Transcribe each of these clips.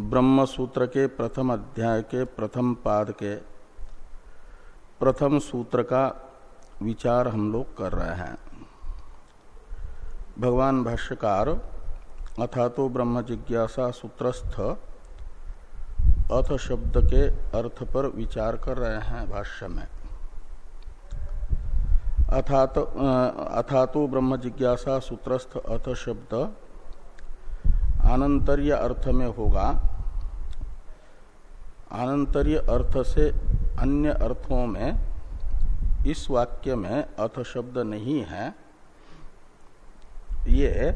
ब्रह्म सूत्र के प्रथम अध्याय के प्रथम पाद के प्रथम सूत्र का विचार हम लोग कर रहे हैं। भगवान भाष्यकार अथा तो ब्रह्म जिज्ञासा सूत्रस्थ, अथ शब्द के अर्थ पर विचार कर रहे हैं भाष्य में। अथात अथा तो ब्रह्म जिज्ञासा सूत्रस्थ, अथ शब्द आनंतर्य अर्थ में होगा। आनंतर्य अर्थ से अन्य अर्थों में इस वाक्य में अर्थ शब्द नहीं है। ये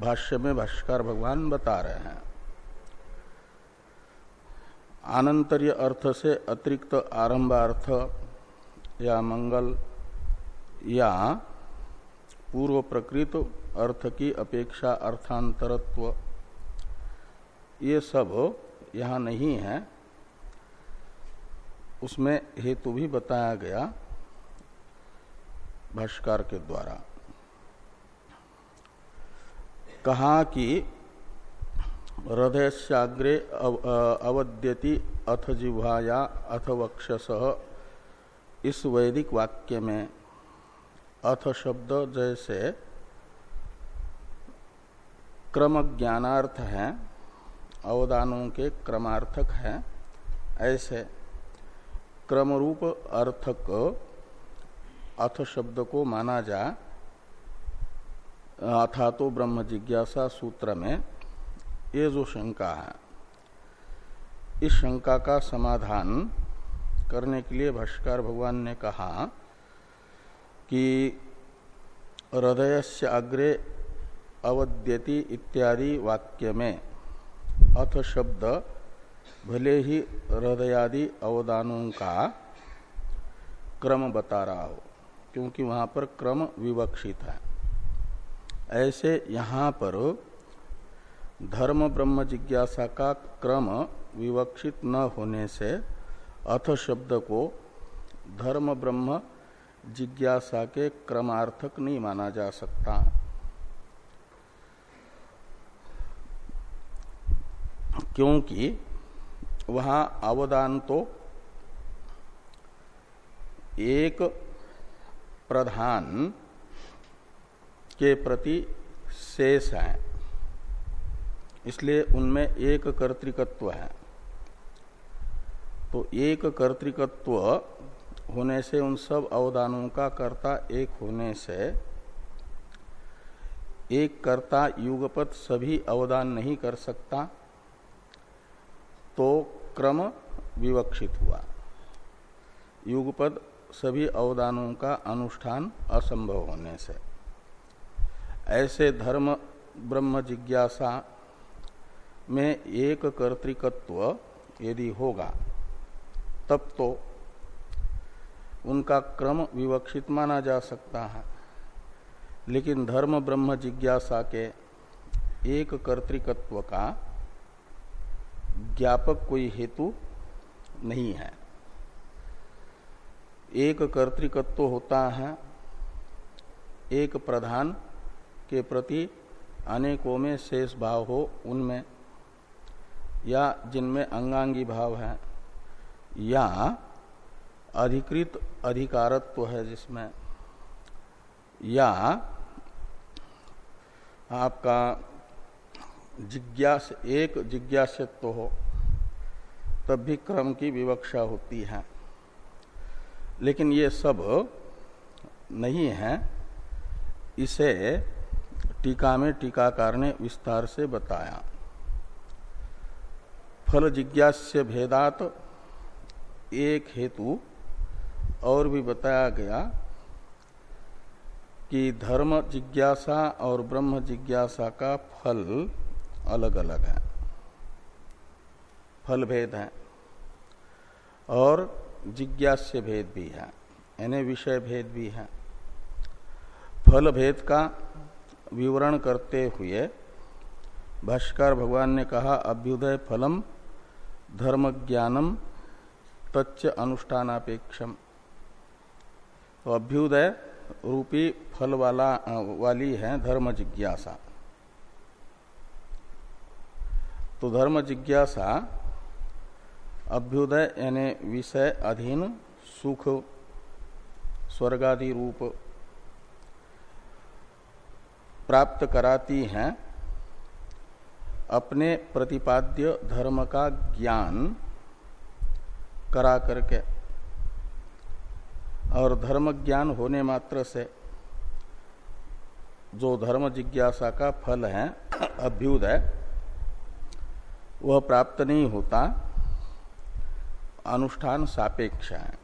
भाष्य में भाष्यकार भगवान बता रहे हैं। आनंतर्य अर्थ से अतिरिक्त आरंभार्थ या मंगल या पूर्व प्रकृत अर्थ की अपेक्षा अर्थांतरत्व। ये सब यहाँ नहीं है। उसमें हेतु भी बताया गया भाष्कर के द्वारा। कहा कि हृदय साग्रे अवद्यति अथ जिह्वाया अथ वक्षस। इस वैदिक वाक्य में अथ शब्द जैसे क्रम ज्ञानार्थ है, अवदानों के क्रमार्थक है, ऐसे क्रम रूप अर्थक अथ शब्द को माना जा अथा तो ब्रह्म जिज्ञासा सूत्र में ये जो शंका है, इस शंका का समाधान करने के लिए भाष्कर भगवान ने कहा कि हृदय से अग्रे अवद्यति इत्यादि वाक्य में अथ शब्द, भले ही हृदयादि अवदानों का क्रम बता रहा हो, क्योंकि वहाँ पर क्रम विवक्षित है। ऐसे यहाँ पर धर्म ब्रह्म जिज्ञासा का क्रम विवक्षित न होने से अथ शब्द को धर्म ब्रह्म जिज्ञासा के क्रमार्थक नहीं माना जा सकता। क्योंकि वहाँ अवदान तो एक प्रधान के प्रति शेष है। इसलिए उनमें एक कर्तिकत्व है। तो एक कर्तिकत्व होने से उन सब अवदानों का कर्ता एक होने से एक कर्ता युगपत सभी अवदान नहीं कर सकता। तो क्रम विवक्षित हुआ। युगपद सभी अवदानों का अनुष्ठान असंभव होने से। ऐसे धर्म ब्रह्म जिज्ञासा में एक कर्तिकत्व यदि होगा, तब तो उनका क्रम विवक्षित माना जा सकता है। लेकिन धर्म ब्रह्म जिज्ञासा के एक कर्तिकत्व का ज्ञापक कोई हेतु नहीं है। एक कर्तिकत्व होता है, एक प्रधान के प्रति अनेकों में शेष भाव हो उनमें, या जिनमें अंगांगी भाव है, या अधिकृत अधिकारत्व तो है जिसमें, या आपका जिज्ञास एक जिज्ञासत्व हो, तब भी क्रम की विवक्षा होती है। लेकिन ये सब नहीं है। इसे टीका में टीकाकार ने विस्तार से बताया। फल जिज्ञास्य भेदात एक हेतु और भी बताया गया कि धर्म जिज्ञासा और ब्रह्म जिज्ञासा का फल अलग अलग है। फल भेद है और जिज्ञास्य भेद भी है, यानी विषय भेद भी है। फल भेद का विवरण करते हुए भाष्कर भगवान ने कहा, अभ्युदय फलम धर्म ज्ञानम तच्च अनुष्ठानापेक्षम। तो अभ्युदय रूपी फल वाला, वाली है धर्म जिज्ञासा तो धर्म जिज्ञासा, अभ्युदय यानी विषय अधीन, सुख स्वर्गादि रूप प्राप्त कराती हैं, अपने प्रतिपाद्य धर्म का ज्ञान करा करके। और धर्म ज्ञान होने मात्र से जो धर्म जिज्ञासा का फल है, अभ्युदय वह प्राप्त नहीं होता, अनुष्ठान सापेक्ष है।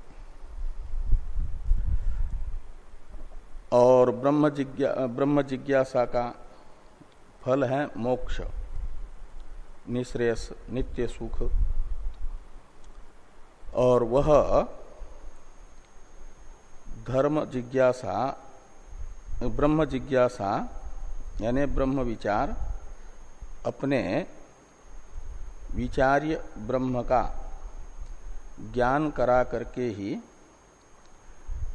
और ब्रह्म जिज्ञा, ब्रह्म जिज्ञासा का फल है मोक्ष, निश्रेयस, नित्य सुख। और वह धर्म जिज्ञासा, ब्रह्म जिज्ञासा, यानी ब्रह्म विचार, अपने विचार्य ब्रह्म का ज्ञान करा करके ही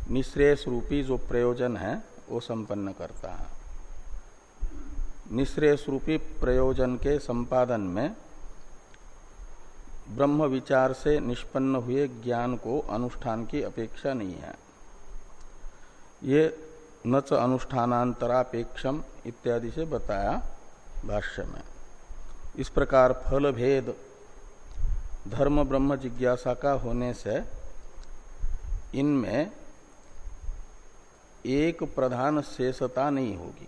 निश्रेयस रूपी जो प्रयोजन है, वो संपन्न करता है। निश्रेयस रूपी प्रयोजन के संपादन में ब्रह्म विचार से निष्पन्न हुए ज्ञान को अनुष्ठान की अपेक्षा नहीं है। ये न च अनुष्ठानांतरापेक्षम इत्यादि से बताया भाष्य में। इस प्रकार फल भेद, धर्म ब्रह्म जिज्ञासा का होने से इनमें एक प्रधान शेषता नहीं होगी।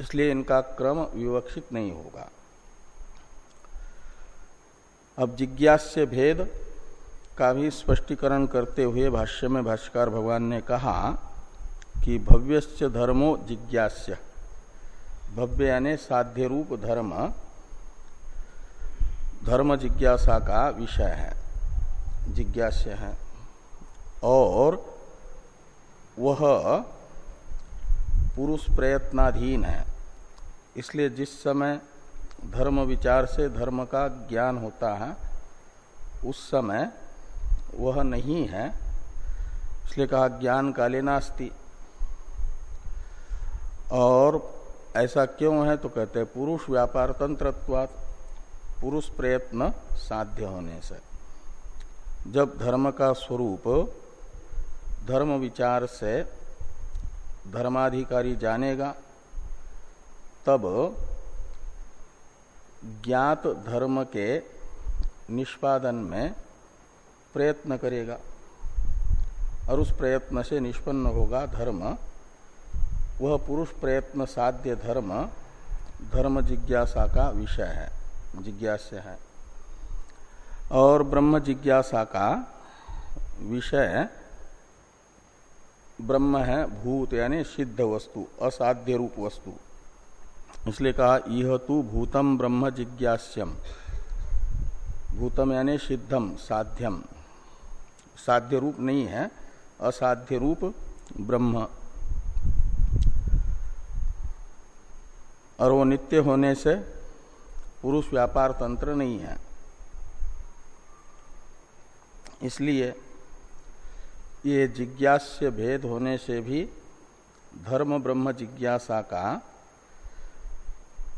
इसलिए इनका क्रम विवक्षित नहीं होगा। अब जिज्ञास्य भेद का भी स्पष्टीकरण करते हुए भाष्य में भाष्यकार भगवान ने कहा कि भव्यश्च धर्मो जिज्ञास्य। भव्य यानी साध्य रूप धर्म। धर्म जिज्ञासा का विषय है, जिज्ञास्य है। और वह पुरुष प्रयत्नाधीन है। इसलिए जिस समय धर्म विचार से धर्म का ज्ञान होता है, उस समय वह नहीं है। इसलिए कहा, ज्ञान काले नास्ति और ऐसा क्यों है? तो कहते हैं, पुरुष व्यापार तंत्रत्वात पुरुष प्रयत्न साध्य होने से। जब धर्म का स्वरूप, धर्म विचार से धर्माधिकारी जानेगा, तब ज्ञात धर्म के निष्पादन में प्रयत्न करेगा। और उस प्रयत्न से निष्पन्न होगा धर्म। वह पुरुष प्रयत्न साध्य धर्म धर्म जिज्ञासा का विषय है, जिज्ञास्य है। और ब्रह्म जिज्ञासा का विषय ब्रह्म है भूत, यानी सिद्ध वस्तु, असाध्य रूप वस्तु। इसलिए कहा यह तू भूतम ब्रह्म जिज्ञास्यम। भूतम यानी सिद्धम, साध्यम। साध्य रूप नहीं है, असाध्य रूप ब्रह्म। और वो नित्य होने से पुरुष व्यापार तंत्र नहीं है। इसलिए ये जिज्ञास्य भेद होने से भी धर्म ब्रह्म जिज्ञासा का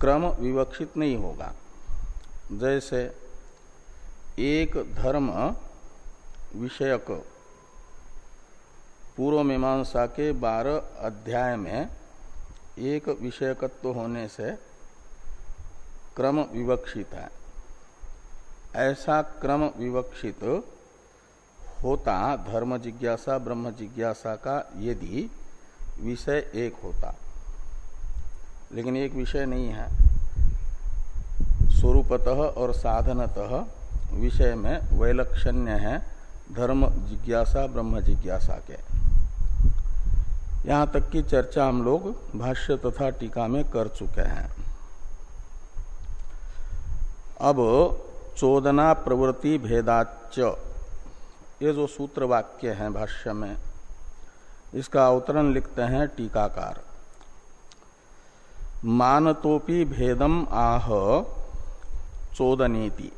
क्रम विवक्षित नहीं होगा। जैसे एक धर्म विषयक पूर्व मीमांसा के बारह अध्याय में एक विषयकत्व होने से क्रम विवक्षित है। ऐसा क्रम विवक्षित होता, धर्म जिज्ञासा, ब्रह्म जिज्ञासा का यदि विषय एक होता, लेकिन एक विषय नहीं है। स्वरूपतः और साधनतः विषय में वैलक्षण्य है, धर्म जिज्ञासा, ब्रह्म जिज्ञासा के। यहाँ तक की चर्चा हम लोग भाष्य तथा टीका में कर चुके हैं। अब चोदना प्रवृत्ति भेदाच ये जो सूत्र वाक्य है भाष्य में, इसका अवतरण लिखते हैं टीकाकार। मानतोपि भेदम आह चोदनेति।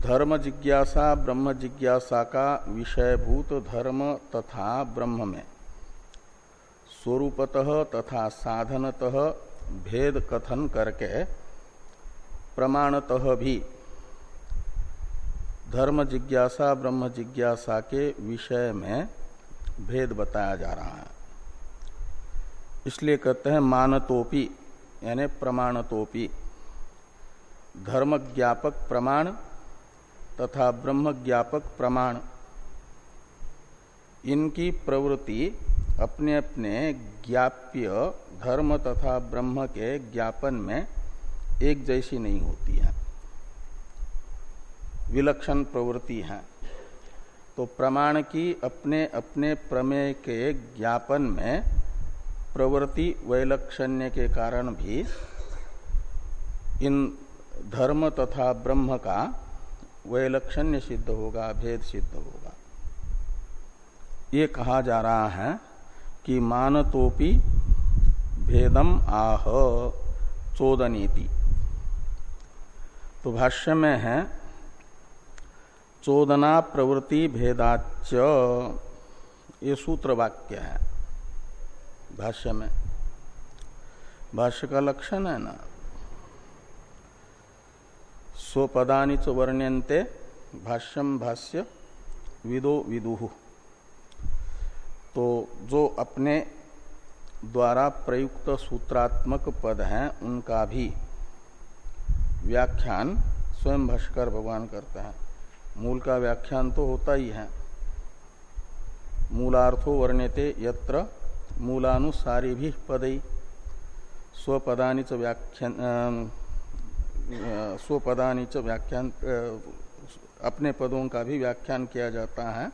धर्म जिज्ञासा, ब्रह्म जिज्ञासा का विषयभूत धर्म तथा ब्रह्म में। स्वरूपतः तथा साधनतः भेद कथन करके प्रमाणतः भी धर्म जिज्ञासा, ब्रह्म जिज्ञासा के विषय में भेद बताया जा रहा है। इसलिए कहते हैं मानतोपि, यानी प्रमाणतोपि। धर्म ज्ञापक प्रमाण तथा ब्रह्म ज्ञापक प्रमाण। इनकी प्रवृत्ति अपने अपने ज्ञाप्य धर्म तथा ब्रह्म के ज्ञापन में एक जैसी नहीं होती है। विलक्षण प्रवृत्ति है। तो प्रमाण की अपने अपने प्रमेय के ज्ञापन में प्रवृत्ति वैलक्षण्य के कारण भी इन धर्म तथा ब्रह्म का वैलक्षण्य सिद्ध होगा, भेद सिद्ध होगा। ये कहा जा रहा है कि मानतोपि भेदम आह चोदनीति। तो भाष्य में है, चोदना प्रवृत्ति भेदाच ये सूत्र वाक्य है भाष्य में। भाष्य का लक्षण है ना? स्वपदानी च वर्ण्यंते भाष्यम भाष्य विदो विदुहु तो जो अपने द्वारा प्रयुक्त सूत्रात्मक पद हैं, उनका भी व्याख्यान स्वयं भाष्कर भगवान करते हैं। मूल का व्याख्यान तो होता ही है। मूलार्थो वर्ण्यते यत्र मूलानुसारी भी पदई स्वपदानी च व्याख्यान स्वपदानी च व्याख्यान अपने पदों का भी व्याख्यान किया जाता है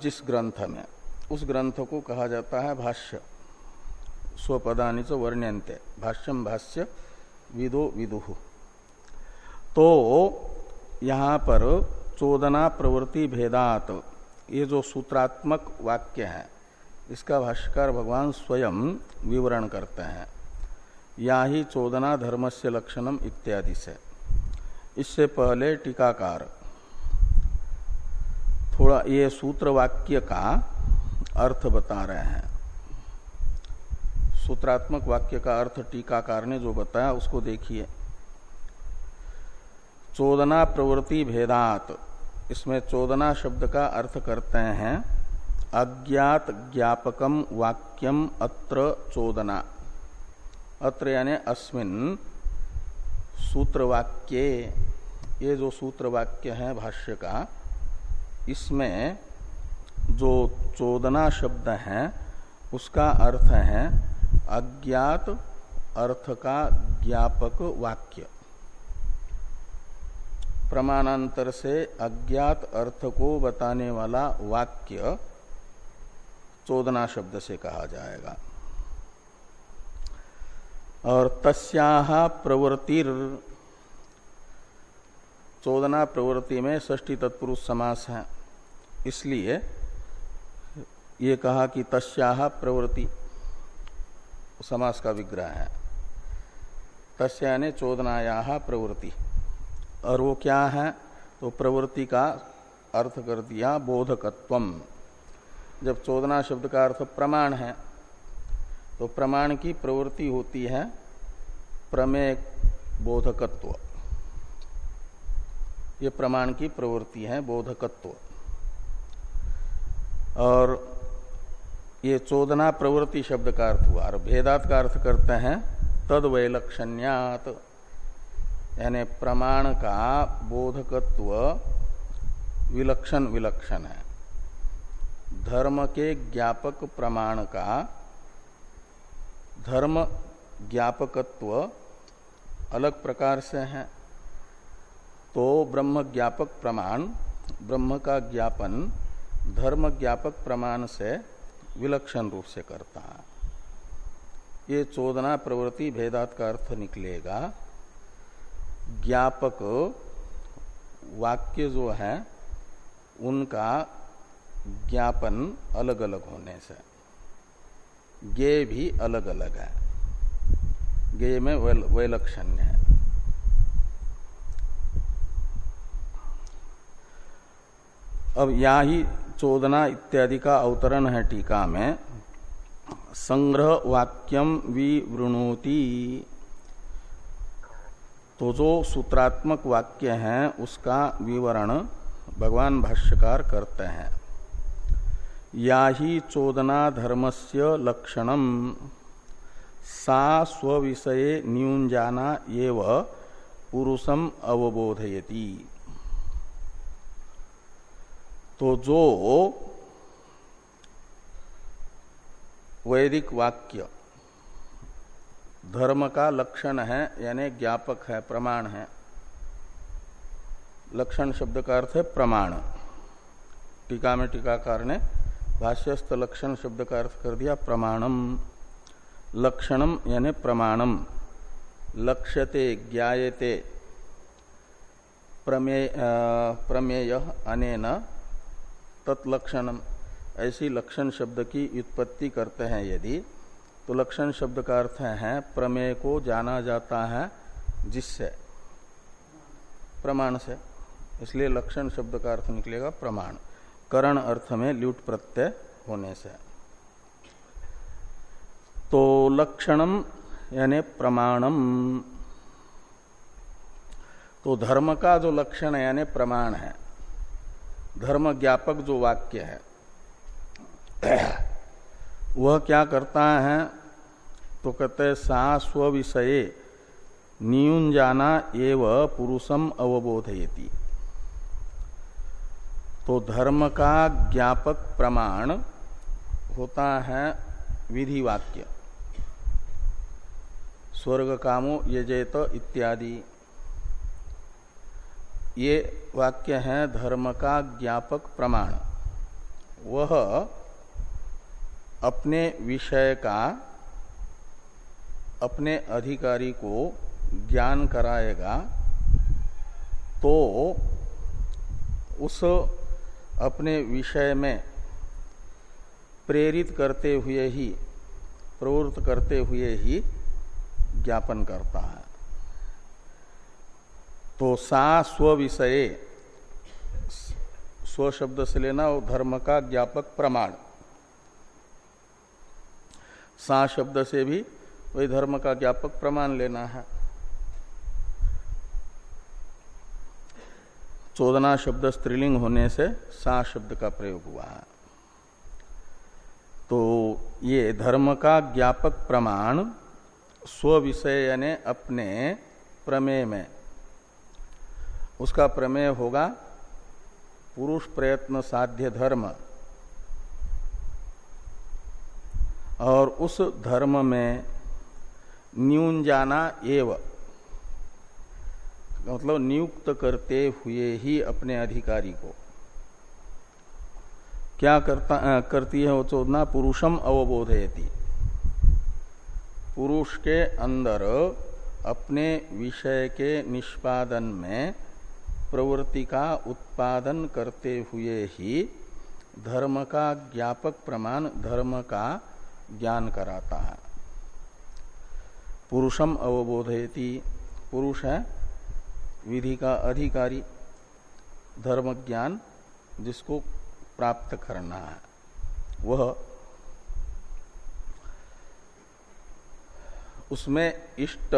जिस ग्रंथ में। उस ग्रंथ को कहा जाता है भाष्य। स्वपदानी च वर्ण्यंते भाष्यम भाष्य, विदो विदुह तो यहाँ पर चोदना प्रवृत्ति भेदात, ये जो सूत्रात्मक वाक्य है, इसका भाष्यकार भगवान स्वयं विवरण करते हैं। या ही चोदना धर्म से लक्षणम इत्यादि से। इससे पहले टीकाकार, थोड़ा ये सूत्र वाक्य का अर्थ बता रहे हैं। सूत्रात्मक वाक्य का अर्थ टीकाकार ने जो बताया, उसको देखिए। चोदना प्रवृत्ति भेदात, इसमें चोदना शब्द का अर्थ करते हैं, अज्ञात ज्ञापकम वाक्यम अत्र चोदना। अत्र यानी अस्मिन सूत्र वाक्य ये जो सूत्र वाक्य है भाष्य का इसमें जो चोदना शब्द है, उसका अर्थ है अज्ञात अर्थ का ज्ञापक वाक्य। प्रमाणांतर से अज्ञात अर्थ को बताने वाला वाक्य चोदना शब्द से कहा जाएगा। और तस्या प्रवृत्तिर, चोदना प्रवृत्ति में ष्टी तत्पुरुष समास है। इसलिए ये कहा कि तस्या प्रवृत्ति समास का विग्रह है। तस्या ने चोदनाया प्रवृत्ति। और वो क्या है? तो प्रवृत्ति का अर्थ कर दिया बोधकत्वम। जब चोदना शब्द का अर्थ प्रमाण है तो प्रमाण की प्रवृत्ति होती है प्रमेय बोधकत्व। ये प्रमाण की प्रवृत्ति है बोधकत्व। और ये चोदना प्रवृत्ति शब्द का अर्थ हुआ। और भेदात का अर्थ करते हैं तद वैलक्षण्यात यानी प्रमाण का बोधकत्व विलक्षण विलक्षण है। धर्म के ज्ञापक प्रमाण का धर्म ज्ञापकत्व अलग प्रकार से है। तो ब्रह्म ज्ञापक प्रमाण, ब्रह्म का ज्ञापन धर्म ज्ञापक प्रमाण से विलक्षण रूप से करता है। ये चोदना प्रवृत्ति भेदात का अर्थ निकलेगा। ज्ञापक वाक्य जो है, उनका ज्ञापन अलग अलग होने से। गे भी अलग अलग है। गे में वैलक्षण्य है। अब या ही चोदना इत्यादि का अवतरण है टीका में। संग्रह वाक्यम विवृणोति तो जो सूत्रात्मक वाक्य है, उसका विवरण भगवान भाष्यकार करते हैं। या ही चोदना धर्मस्य लक्षणम। सा स्विषय न्यूंजाना एव पुरुषम अवबोधयति। तो जो वैदिक वाक्य, धर्म का लक्षण है, यानी ज्ञापक है, प्रमाण है। लक्षण शब्द का अर्थ है प्रमाण। टीका में टीकाकार ने भाष्यस्थ लक्षण शब्द का अर्थ कर दिया, प्रमाणम। लक्षणम यानी प्रमाणम। लक्ष्यते, ज्ञायते। प्रमेय प्रमेय अनेन तत्लक्षणम। ऐसी लक्षण शब्द की उत्पत्ति करते हैं यदि तो लक्षण शब्द का अर्थ है, प्रमेय को जाना जाता है जिससे। प्रमाण से। इसलिए लक्षण शब्द का अर्थ निकलेगा प्रमाण। करण अर्थ में ल्यूट प्रत्यय होने से। तो लक्षणम यानी प्रमाणम। तो धर्म का जो लक्षण है यानी प्रमाण है, धर्म ज्ञापक जो वाक्य है, वह क्या करता है? तो कहते सा स्व विषय नियुंजाना एव पुरुषम अवबोधयति। तो धर्म का ज्ञापक प्रमाण होता है विधि वाक्य। स्वर्ग कामो यजेत इत्यादि। ये वाक्य है धर्म का ज्ञापक प्रमाण। वह अपने विषय का, अपने अधिकारी को ज्ञान कराएगा तो उस अपने विषय में प्रेरित करते हुए ही, प्रवृत्त करते हुए ही ज्ञापन करता है। तो सा स्व विषय, स्व शब्द से लेना वो धर्म का ज्ञापक प्रमाण। सा शब्द से भी वही धर्म का ज्ञापक प्रमाण लेना है। चोदना शब्द स्त्रीलिंग होने से सा शब्द का प्रयोग हुआ। है तो ये धर्म का ज्ञापक प्रमाण स्व विषय यानी अपने प्रमेय में। उसका प्रमेय होगा पुरुष प्रयत्न साध्य धर्म। और उस धर्म में न्यून जाना एव। मतलब नियुक्त करते हुए ही अपने अधिकारी को। क्या करता आ, करती है वो चोदना? पुरुषम अवबोधयती। पुरुष के अंदर अपने विषय के निष्पादन में प्रवृत्ति का उत्पादन करते हुए ही धर्म का ज्ञापक प्रमाण धर्म का ज्ञान कराता है। पुरुषम अवबोधयती। पुरुष है? विधि का अधिकारी धर्म ज्ञान जिसको प्राप्त करना है, वह उसमें इष्ट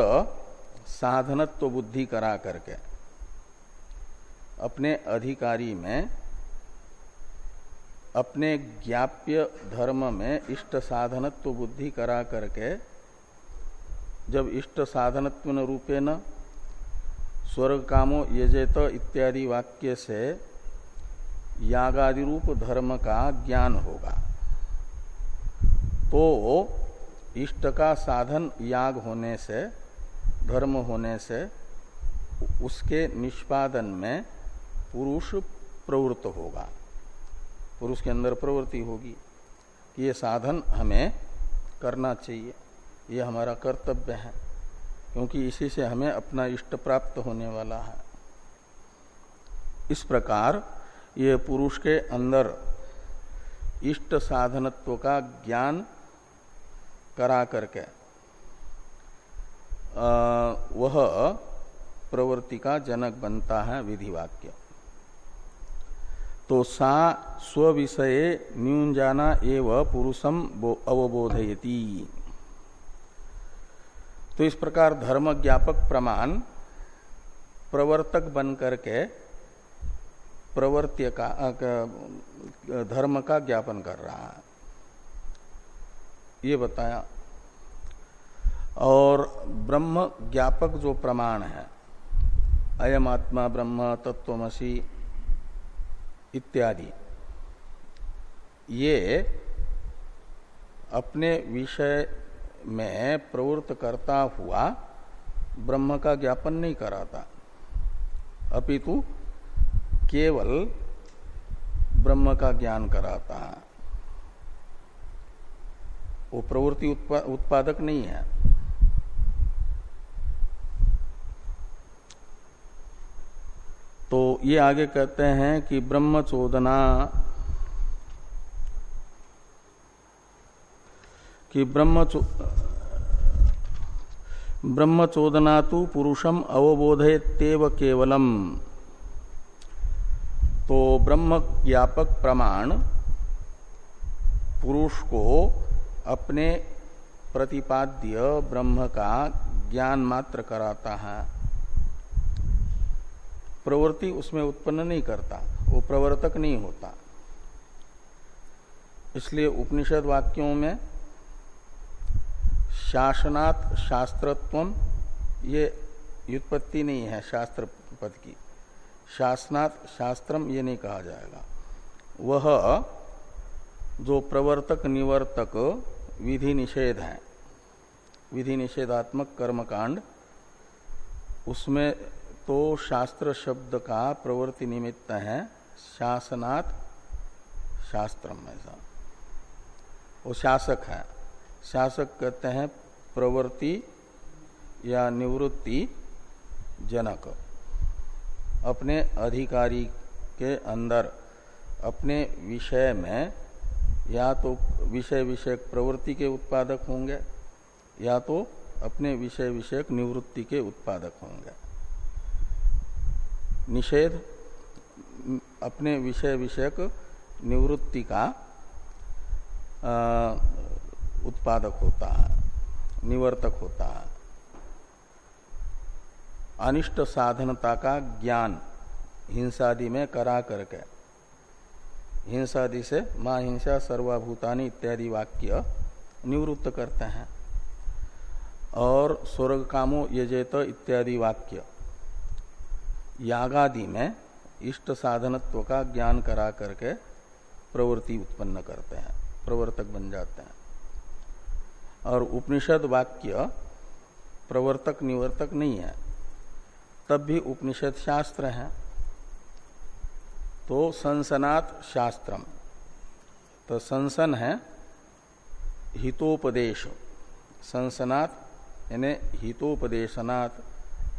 साधनत्व बुद्धि करा करके अपने अधिकारी में, अपने ज्ञाप्य धर्म में इष्ट साधनत्व बुद्धि करा करके, जब इष्ट साधनत्व रूपे न स्वर्ग कामो यजेत इत्यादि वाक्य से यागादि रूप धर्म का ज्ञान होगा। तो इष्ट का साधन याग होने से, धर्म होने से, उसके निष्पादन में पुरुष प्रवृत्त होगा। पुरुष के अंदर प्रवृत्ति होगी कि ये साधन हमें करना चाहिए। ये हमारा कर्तव्य है। क्योंकि इसी से हमें अपना इष्ट प्राप्त होने वाला है। इस प्रकार ये पुरुष के अंदर इष्ट साधनत्व का ज्ञान करा करके वह प्रवृत्ति का जनक बनता है विधि वाक्य तो सा स्व विषय न्यूंजाना एवं पुरुषम अवबोधयती। तो इस प्रकार धर्म ज्ञापक प्रमाण प्रवर्तक बन करके प्रवर्त्य का धर्म का ज्ञापन कर रहा है। ये बताया। और ब्रह्म ज्ञापक जो प्रमाण है अयम आत्मा ब्रह्म तत्वमसी इत्यादि, ये अपने विषय में प्रवृत्त करता हुआ ब्रह्म का ज्ञापन नहीं कराता अपितु केवल ब्रह्म का ज्ञान कराता है वो प्रवृत्ति उत्पा, उत्पादक नहीं है। तो ये आगे कहते हैं कि ब्रह्म चोदना कि ब्रह्म ब्रह्म चोदना तो पुरुषम अवबोधेत्यव केवलम। तो ब्रह्म ज्ञापक प्रमाण पुरुष को अपने प्रतिपाद्य ब्रह्म का ज्ञान मात्र कराता है। प्रवृत्ति उसमें उत्पन्न नहीं करता, वो प्रवर्तक नहीं होता। इसलिए उपनिषद वाक्यों में शासनात् शास्त्रत्व ये व्युत्पत्ति नहीं है शास्त्र पद की। शासनात् शास्त्रम ये नहीं कहा जाएगा। वह जो प्रवर्तक निवर्तक विधि निषेध है, विधि निषेधात्मक कर्मकांड, उसमें तो शास्त्र शब्द का प्रवृत्ति निमित्त है, शासनात् शास्त्रम ऐसा। वो शासक है। शासक कहते हैं प्रवृत्ति या निवृत्ति जनक। अपने अधिकारी के अंदर अपने विषय में या तो विषय विषयक प्रवृत्ति के उत्पादक होंगे या तो अपने विषय विषयक निवृत्ति के उत्पादक होंगे। निषेध अपने विषय विषयक निवृत्ति का आ, उत्पादक होता है। निवर्तक होता है। अनिष्ट साधनता का ज्ञान हिंसादि में करा करके, हिंसादि से माँ हिंसा, सर्वाभूतानी इत्यादि वाक्य निवृत्त करते हैं। और स्वर्ग कामो यजेत इत्यादि वाक्य यागादि में इष्ट साधनत्व का ज्ञान करा करके प्रवृत्ति उत्पन्न करते हैं, प्रवर्तक बन जाते हैं। और उपनिषद वाक्य प्रवर्तक निवर्तक नहीं है, तब भी उपनिषद शास्त्र है। तो संसनात शास्त्रम। तो संसन है हितोपदेश। संसनात यानी हितोपदेशनाथ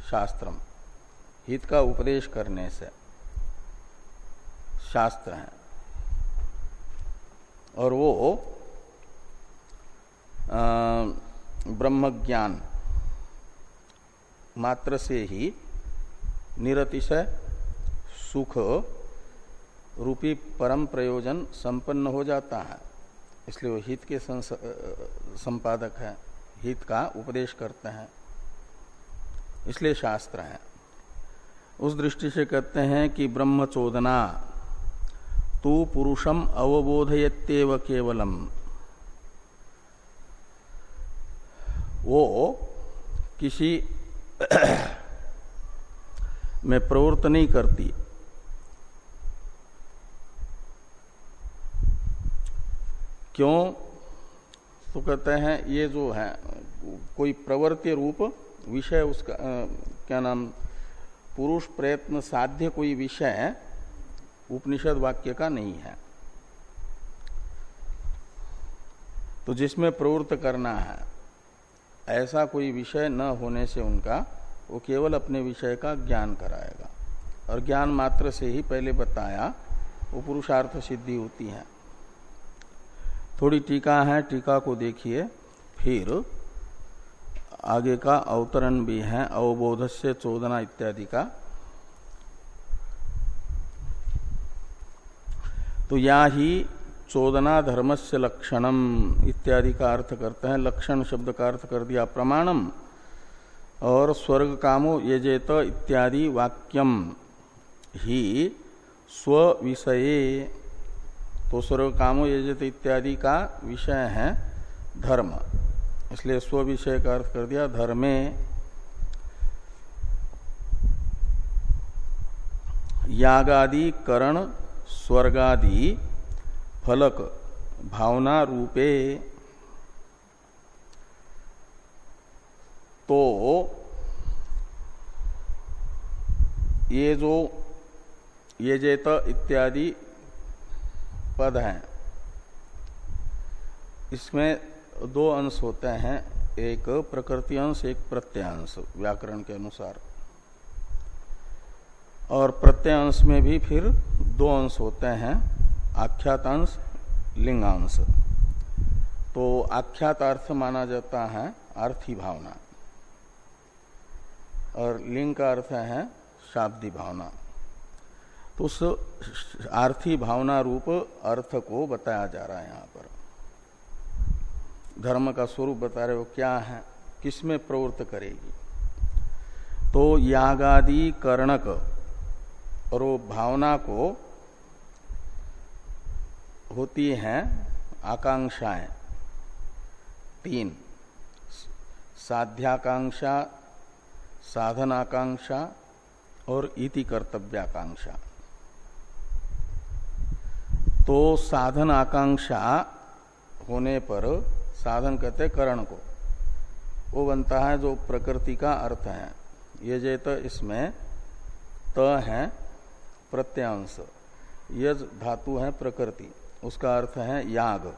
शास्त्रम। हित का उपदेश करने से शास्त्र है। और वो ब्रह्म ज्ञान मात्र से ही निरतिशय सुख रूपी परम प्रयोजन संपन्न हो जाता है। इसलिए वो हित के संपादक है, हित का उपदेश करते हैं। इसलिए शास्त्र है। उस दृष्टि से कहते हैं कि ब्रह्मचोदना तू पुरुषम अवबोधयत्येव केवलम। वो किसी में प्रवृत्त नहीं करती। क्यों? तो कहते हैं, ये जो है, कोई प्रवृत्ति रूप विषय, उसका क्या नाम, पुरुष प्रयत्न साध्य कोई विषय उपनिषद वाक्य का नहीं है। तो जिसमें प्रवृत्त करना है ऐसा कोई विषय न होने से उनका, वो केवल अपने विषय का ज्ञान कराएगा। और ज्ञान मात्र से ही पहले बताया, वो पुरुषार्थ सिद्धि होती है। थोड़ी टीका है, टीका को देखिए, फिर आगे का अवतरण भी है अवबोध से चोदना इत्यादि का। तो या ही चोदना धर्म से लक्षणम इत्यादि का अर्थ करते हैं। लक्षण शब्द का अर्थ कर दिया प्रमाणम। और स्वर्ग कामो यजेत इत्यादि वाक्यम। ही स्व विषये तो स्वर्ग कामो यजेत इत्यादि का विषय है धर्म। इसलिए स्व विषय का अर्थ कर दिया धर्मे। यागादि करण स्वर्गादि फलक भावना रूपे तो ये जो ये जेत इत्यादि पद हैं, इसमें दो अंश होते हैं, एक प्रकृति अंश, एक प्रत्यांश व्याकरण के अनुसार। और प्रत्यंश में भी फिर दो अंश होते हैं। आख्यातांश लिंगांश। तो आख्यात अर्थ माना जाता है अर्थी भावना। और लिंग का अर्थ है शाब्दी भावना। तो उस आर्थी भावना रूप अर्थ को बताया जा रहा है यहाँ पर। धर्म का स्वरूप बता रहे हो, क्या है, किसमें प्रवृत्त करेगी? तो यागादि कर्णक और वो भावना को होती हैं आकांक्षाएँ। तीन, साध्याकांक्षा, साधनाकांक्षा और इति कर्तव्याकांक्षा। तो साधन आकांक्षा होने पर साधन कहते करण को। वो बनता है जो प्रकृति का अर्थ है। ये जे तो इसमें त है प्रत्यांश यज धातु है प्रकृति। उसका अर्थ है याग।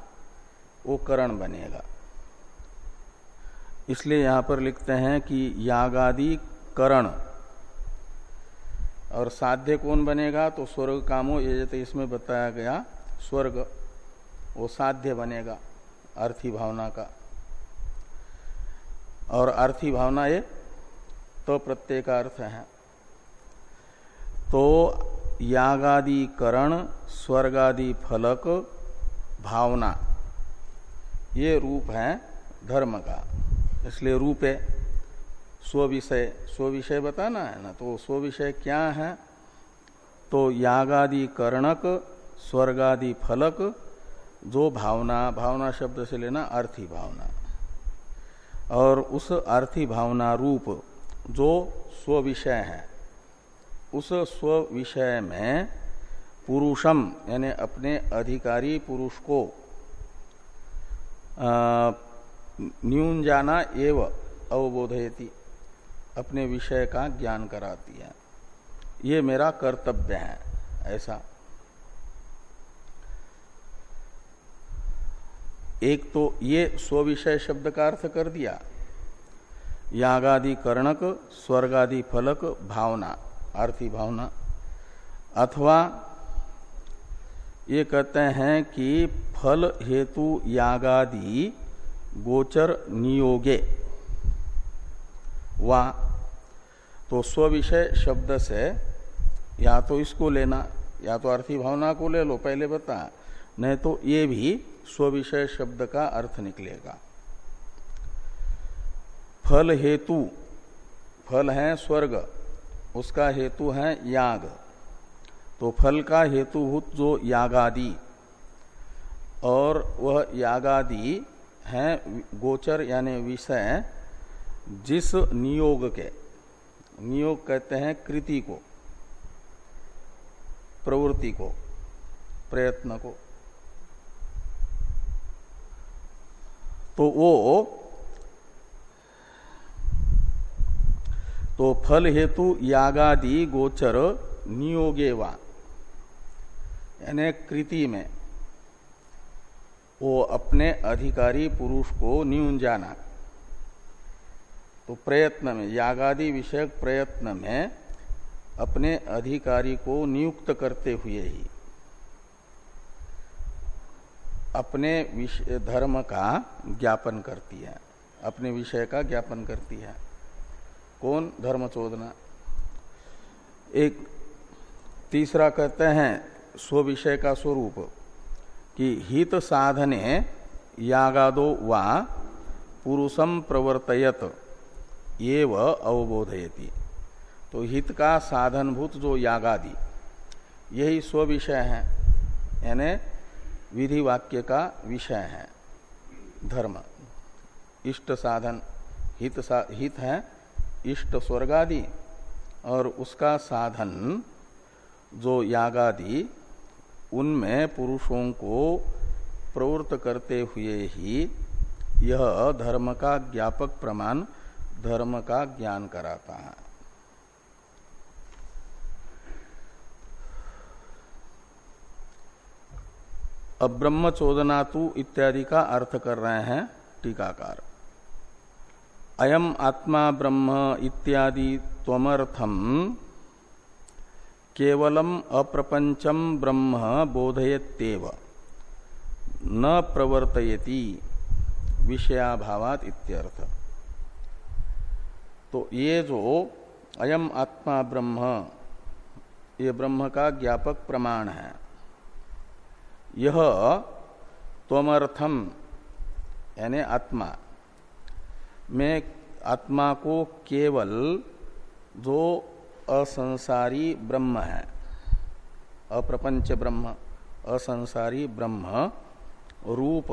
वो करण बनेगा। इसलिए यहाँ पर लिखते हैं कि यागादि करण। और साध्य कौन बनेगा? तो स्वर्ग कामो ये तो इसमें बताया गया, स्वर्ग, वो साध्य बनेगा, अर्थी भावना का। और अर्थी भावना ये तो प्रत्यय का अर्थ है। तो यागादि करण स्वर्गादि फलक भावना। ये रूप है धर्म का। इसलिए रूप है। स्व विषय। स्व विषय बताना है ना? तो स्व विषय क्या है? तो यागादि करणक स्वर्गादि फलक जो भावना भावना शब्द से लेना अर्थी भावना। और उस अर्थी भावना रूप जो स्व विषय है। उस स्व विषय में पुरुषम, यानी अपने अधिकारी पुरुष को न्यून जाना एव अवबोधयती, अपने विषय का ज्ञान कराती है। ये मेरा कर्तव्य है, ऐसा। एक तो ये स्विषय शब्द का अर्थ कर दिया। यागादि कर्णक, स्वर्गादि फलक, भावना। आर्थी भावना। अथवा ये कहते हैं कि फल हेतु यागादि गोचर नियोगे। वा तो स्व विषय शब्द से या तो इसको लेना, या तो अर्थी भावना को ले लो, पहले बता, नहीं तो ये भी स्विषय शब्द का अर्थ निकलेगा। फल हेतु, फल है स्वर्ग उसका हेतु है याग। तो फल का हेतुभूत जो यागादि, और वह यागादि है गोचर यानी विषय, जिस नियोग के, नियोग कहते हैं कृति को, प्रवृत्ति को, प्रयत्न को। तो वो तो फल हेतु यागादि गोचर नियोगेवा। यानी कृति में वो अपने अधिकारी पुरुष को न्यून जाना। तो प्रयत्न में, यागादि विषयक प्रयत्न में अपने अधिकारी को नियुक्त करते हुए ही अपने धर्म का ज्ञापन करती है, अपने विषय का ज्ञापन करती है। कौन धर्म चोदना? एक तीसरा कहते हैं स्व विषय का स्वरूप कि हित साधने यागादो वा पुरुषम प्रवर्तयत एव अवबोधयति। तो हित का साधनभूत जो यागादि यही स्व विषय है यानी विधि वाक्य का विषय है धर्म। इष्ट साधन हित सा, हित है इष्ट स्वर्गादि और उसका साधन जो यागादि, उनमें पुरुषों को प्रवृत्त करते हुए ही यह धर्म का ज्ञापक प्रमाण, धर्म का ज्ञान कराता है। अब ब्रह्म चोदनातु इत्यादि का अर्थ कर रहे हैं टीकाकार। अयम आत्मा ब्रह्म इत्यादि त्वमर्थम केवलम अप्रपंचम ब्रह्म बोधयत्येव। न प्रवर्तयति विषयाभावात इत्यर्थ। तो ये जो अयम आत्मा ब्रह्म, ये ब्रह्म का ज्ञापक प्रमाण है, यह त्वमर्थम, यानी आत्मा। में आत्मा को केवल जो असंसारी ब्रह्म है। अप्रपंच ब्रह्म, असंसारी ब्रह्म, रूप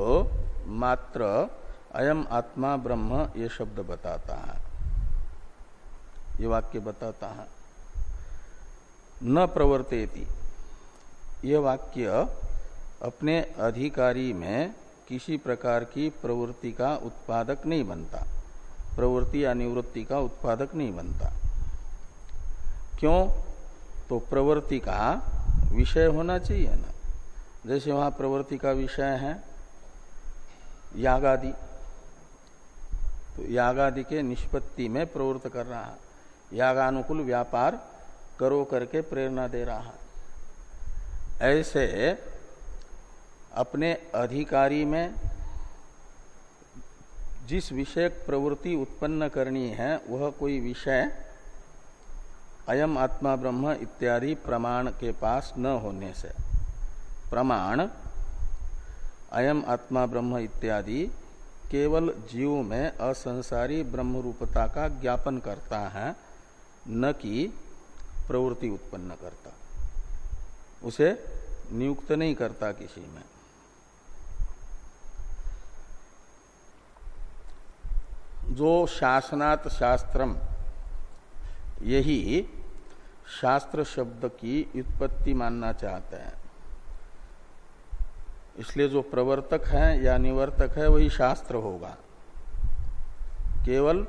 मात्र, अयम आत्मा ब्रह्म, ये शब्द बताता है। ये वाक्य बताता है। न प्रवर्तेति। ये वाक्य अपने अधिकारी में किसी प्रकार की प्रवृत्ति का उत्पादक नहीं बनता। प्रवृत्ति या निवृत्ति का उत्पादक नहीं बनता। क्यों? तो प्रवृत्ति का विषय होना चाहिए ना। जैसे वहाँ प्रवृत्ति का विषय है, यागादि। तो यागादि के निष्पत्ति में प्रवृत्त कर रहा है। यागानुकूल व्यापार करो करके प्रेरणा दे रहा है। ऐसे अपने अधिकारी में जिस विषय प्रवृत्ति उत्पन्न करनी है, वह कोई विषय अयम आत्मा ब्रह्म इत्यादि प्रमाण के पास न होने से। प्रमाण, अयम आत्मा ब्रह्म इत्यादि केवल जीव में असंसारी ब्रह्म रूपता का ज्ञापन करता है, न कि प्रवृत्ति उत्पन्न करता। उसे नियुक्त नहीं करता किसी में। जो शासनात् शास्त्रम, यही शास्त्र शब्द की उत्पत्ति मानना चाहते हैं। इसलिए जो प्रवर्तक है या निवर्तक है, वही शास्त्र होगा। केवल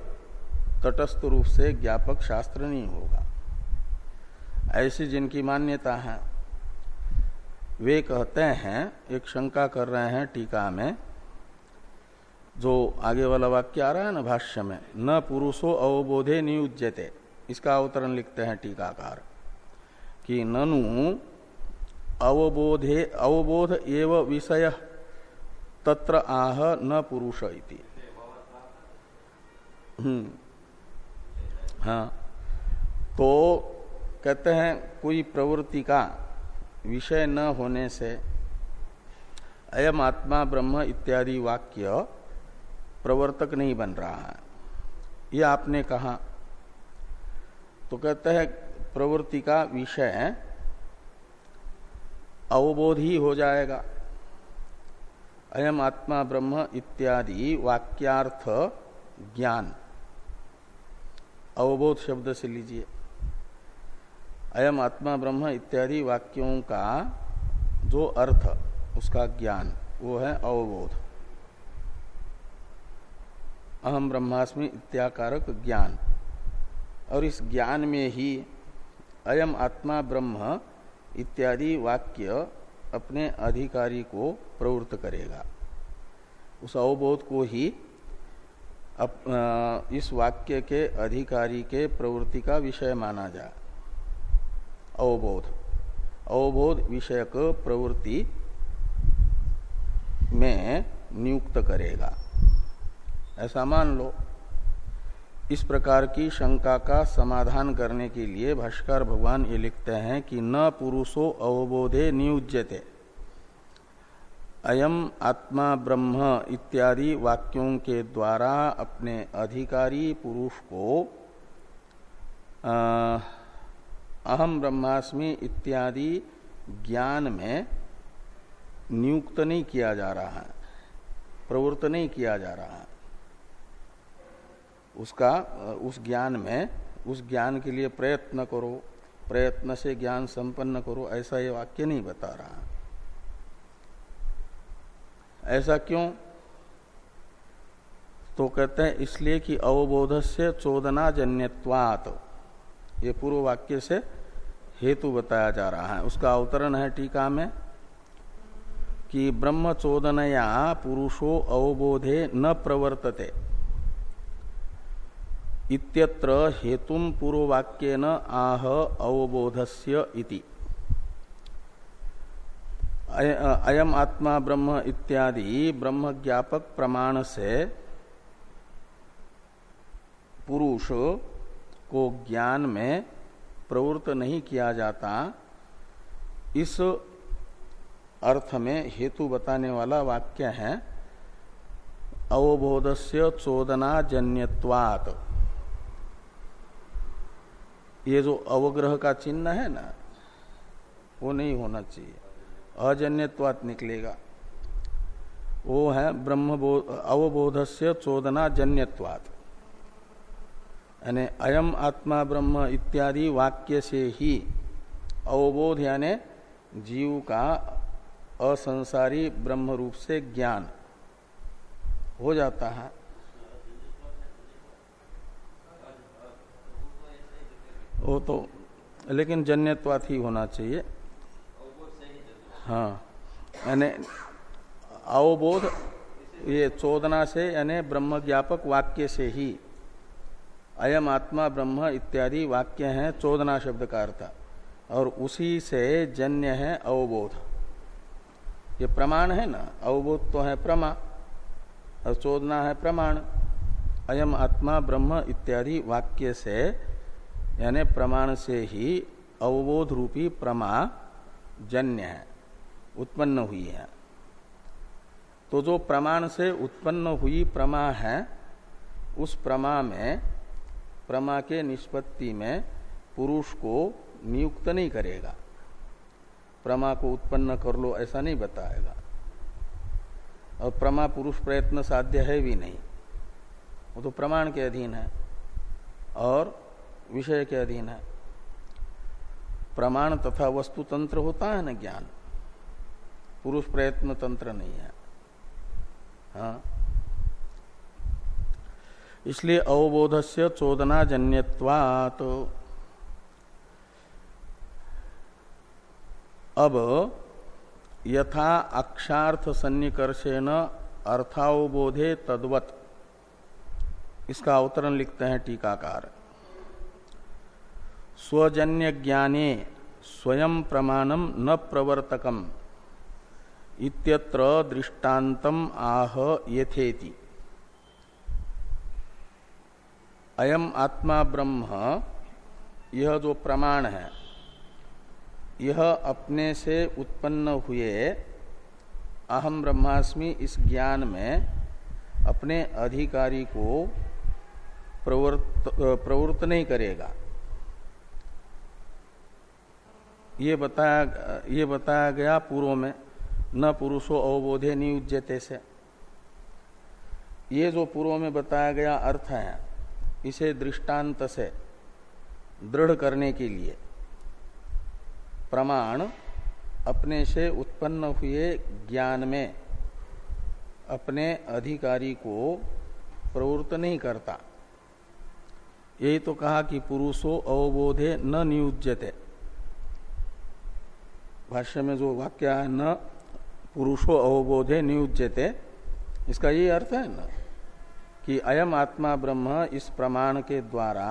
तटस्थ रूप से ज्ञापक शास्त्र नहीं होगा। ऐसी जिनकी मान्यता है, वे कहते हैं, एक शंका कर रहे हैं टीका में जो आगे वाला वाक्य आ रहा है ना, भाष्य में, न पुरुषो अवबोधे नियुज्यते। इसका अवतरण लिखते हैं टीकाकार, कि ननु अवबोधे, अवबोध एव विषय, तत्र आह न पुरुष इति। हम्म। हाँ। तो कहते हैं, कोई प्रवृत्ति का विषय न होने से अयम आत्मा ब्रह्म इत्यादि वाक्य प्रवर्तक नहीं बन रहा है। ये आपने कहा। तो कहते हैं, प्रवृत्ति का विषय अवबोध ही हो जाएगा। अयम आत्मा ब्रह्म इत्यादि वाक्यार्थ ज्ञान। अवबोध शब्द से लीजिए। अयम आत्मा ब्रह्म इत्यादि वाक्यों का जो अर्थ, उसका ज्ञान, वो है अवबोध। अहम ब्रह्मास्मि इत्याकारक ज्ञान। और इस ज्ञान में ही अयम आत्मा ब्रह्म इत्यादि वाक्य अपने अधिकारी को प्रवृत्त करेगा। उस अवबोध को ही अप, आ, इस वाक्य के अधिकारी के प्रवृत्ति का विषय माना जाए अवबोध। अवबोध विषयक प्रवृत्ति में नियुक्त करेगा। ऐसा मान लो, इस प्रकार की शंका का समाधान करने के लिए भाष्कर भगवान ये लिखते हैं कि न पुरुषो अवबोधे नियुज्यते। अयम आत्मा ब्रह्म इत्यादि वाक्यों के द्वारा अपने अधिकारी पुरुष को अहम ब्रह्मास्मि इत्यादि ज्ञान में नियुक्त नहीं किया जा रहा है, प्रवृत्त नहीं किया जा रहा है। उसका उस ज्ञान में, उस ज्ञान के लिए प्रयत्न करो, प्रयत्न से ज्ञान संपन्न करो, ऐसा ये वाक्य नहीं बता रहा। ऐसा क्यों? तो कहते हैं, इसलिए कि अवबोध से चोदना जन्यवात ये पूर्व वाक्य से हेतु बताया जा रहा है। उसका अवतरण है टीका में कि ब्रह्म चोदनया पुरुषो अवबोधे न प्रवर्तते। इत्यत्र हेतुम पूर्ववाक्यन आह अवबोधस्य इति। अयम आत्मा, ब्रह्म इत्यादि ब्रह्म ज्ञापक प्रमाण से पुरुष को ज्ञान में प्रवृत्त नहीं किया जाता, इस अर्थ में हेतु बताने वाला वाक्य है, अवबोधस्य चोदना जन्यवात ये जो अवग्रह का चिन्ह है ना, वो नहीं होना चाहिए। अजन्यत्वात निकलेगा। वो है ब्रह्म अवबोध से चोदना जन्यत्वात यानी अयम आत्मा ब्रह्म इत्यादि वाक्य से ही अवबोध यानी जीव का असंसारी ब्रह्म रूप से ज्ञान हो जाता है। वो तो लेकिन जन्यत्वात ही होना चाहिए। हाँ। यानी अवबोध, ये चोदना से, यानी ब्रह्म ज्ञापक वाक्य से ही, अयम आत्मा ब्रह्म इत्यादि वाक्य हैं, चोदना शब्द का अर्थ। और उसी से जन्य है अवबोध। ये प्रमाण है ना? अवबोध तो है प्रमा, और चोदना है प्रमाण। अयम आत्मा ब्रह्म इत्यादि वाक्य से यानी प्रमाण से ही अवबोध रूपी प्रमा जन्य है, उत्पन्न हुई है। तो जो प्रमाण से उत्पन्न हुई प्रमा है, उस प्रमा में, प्रमा के निष्पत्ति में पुरुष को नियुक्त नहीं करेगा। प्रमा को उत्पन्न कर लो, ऐसा नहीं बताएगा। और प्रमा पुरुष प्रयत्न साध्य है भी नहीं। वो तो प्रमाण के अधीन है। और विषय के अधीन है। प्रमाण तथा वस्तु तंत्र होता है ना ज्ञान? पुरुष प्रयत्न तंत्र नहीं है। हाँ? इसलिए अवबोध से चोदना जन्यवात अब यथा अक्षार्थ सन्निकर्षेण अर्थावबोधे तद्वत। इसका अवतरण लिखते हैं टीकाकार। स्वजन्य ज्ञाने स्वयं प्रमाणम न प्रवर्तकम इत्यत्र आह यथेति। अयम आत्मा ब्रह्म यह जो प्रमाण है यह अपने से उत्पन्न हुए अहम ब्रह्मास्मि इस ज्ञान में अपने अधिकारी को प्रवृत्त प्रवृत्त नहीं करेगा। ये बताया ये बताया गया पूर्व में, न पुरुषो अवबोधे नियुज्यते से। ये जो पूर्व में बताया गया अर्थ है, इसे दृष्टांत से दृढ़ करने के लिए प्रमाण अपने से उत्पन्न हुए ज्ञान में अपने अधिकारी को प्रवृत्त नहीं करता। यही तो कहा कि पुरुषो अवबोधे न नियुज्यते। भाष्य में जो वाक्य है न पुरुषो अवबोधे नियुज्यते इसका ये अर्थ है न कि अयम आत्मा ब्रह्म इस प्रमाण के द्वारा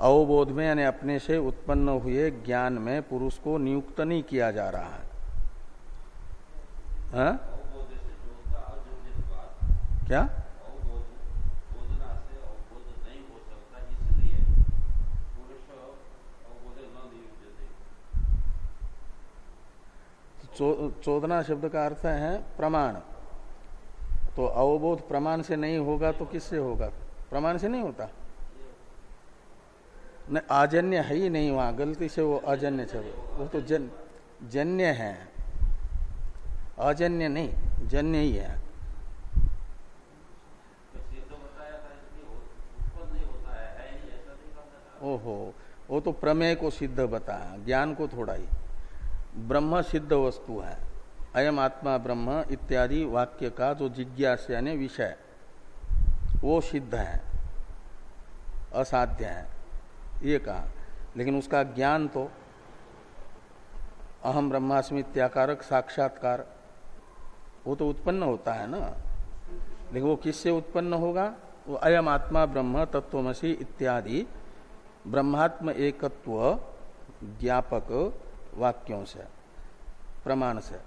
अवबोध में यानी अपने से उत्पन्न हुए ज्ञान में पुरुष को नियुक्त नहीं किया जा रहा है। हा? क्या? चो, चोदना शब्द का अर्थ है प्रमाण। तो अवबोध प्रमाण से नहीं होगा तो किससे होगा? प्रमाण से नहीं होता। नहीं आजन्य है ही नहीं वहाँ गलती से वो अजन्य छवि वो तो जन जन्य है। अजन्य नहीं जन्य ही है। ओहो वो तो प्रमेय को सिद्ध बताया ज्ञान को थोड़ा ही। ब्रह्म सिद्ध वस्तु है। अयम आत्मा ब्रह्म इत्यादि वाक्य का जो जिज्ञास यानी विषय, वो सिद्ध है, असाध्य है, ये कहा। लेकिन उसका ज्ञान तो अहम ब्रह्मास्मि इत्याकारक साक्षात्कार, वो तो उत्पन्न होता है ना। लेकिन वो किससे उत्पन्न होगा? वो अयम आत्मा ब्रह्म तत्वमसी इत्यादि ब्रह्मात्म एकत्व ज्ञापक वाक्यों से प्रमाण से।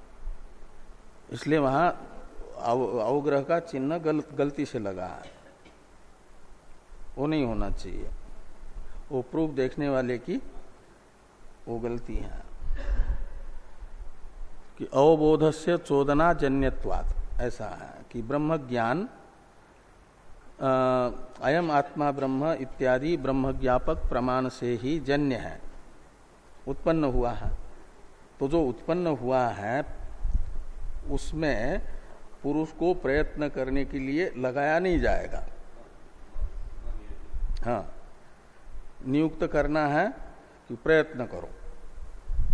इसलिए वहाँ अवग्रह का चिन्ह गल, गलती से लगा है। वो नहीं होना चाहिए। वो प्रूफ देखने वाले की वो गलती है। कि अवबोध से चोदना जन्यवाद ऐसा है कि ब्रह्म ज्ञान अयम आत्मा ब्रह्म इत्यादि ब्रह्म ज्ञापक प्रमाण से ही जन्य है। उत्पन्न हुआ है। तो जो उत्पन्न हुआ है उसमें पुरुष को प्रयत्न करने के लिए लगाया नहीं जाएगा। हाँ नियुक्त करना है कि प्रयत्न करो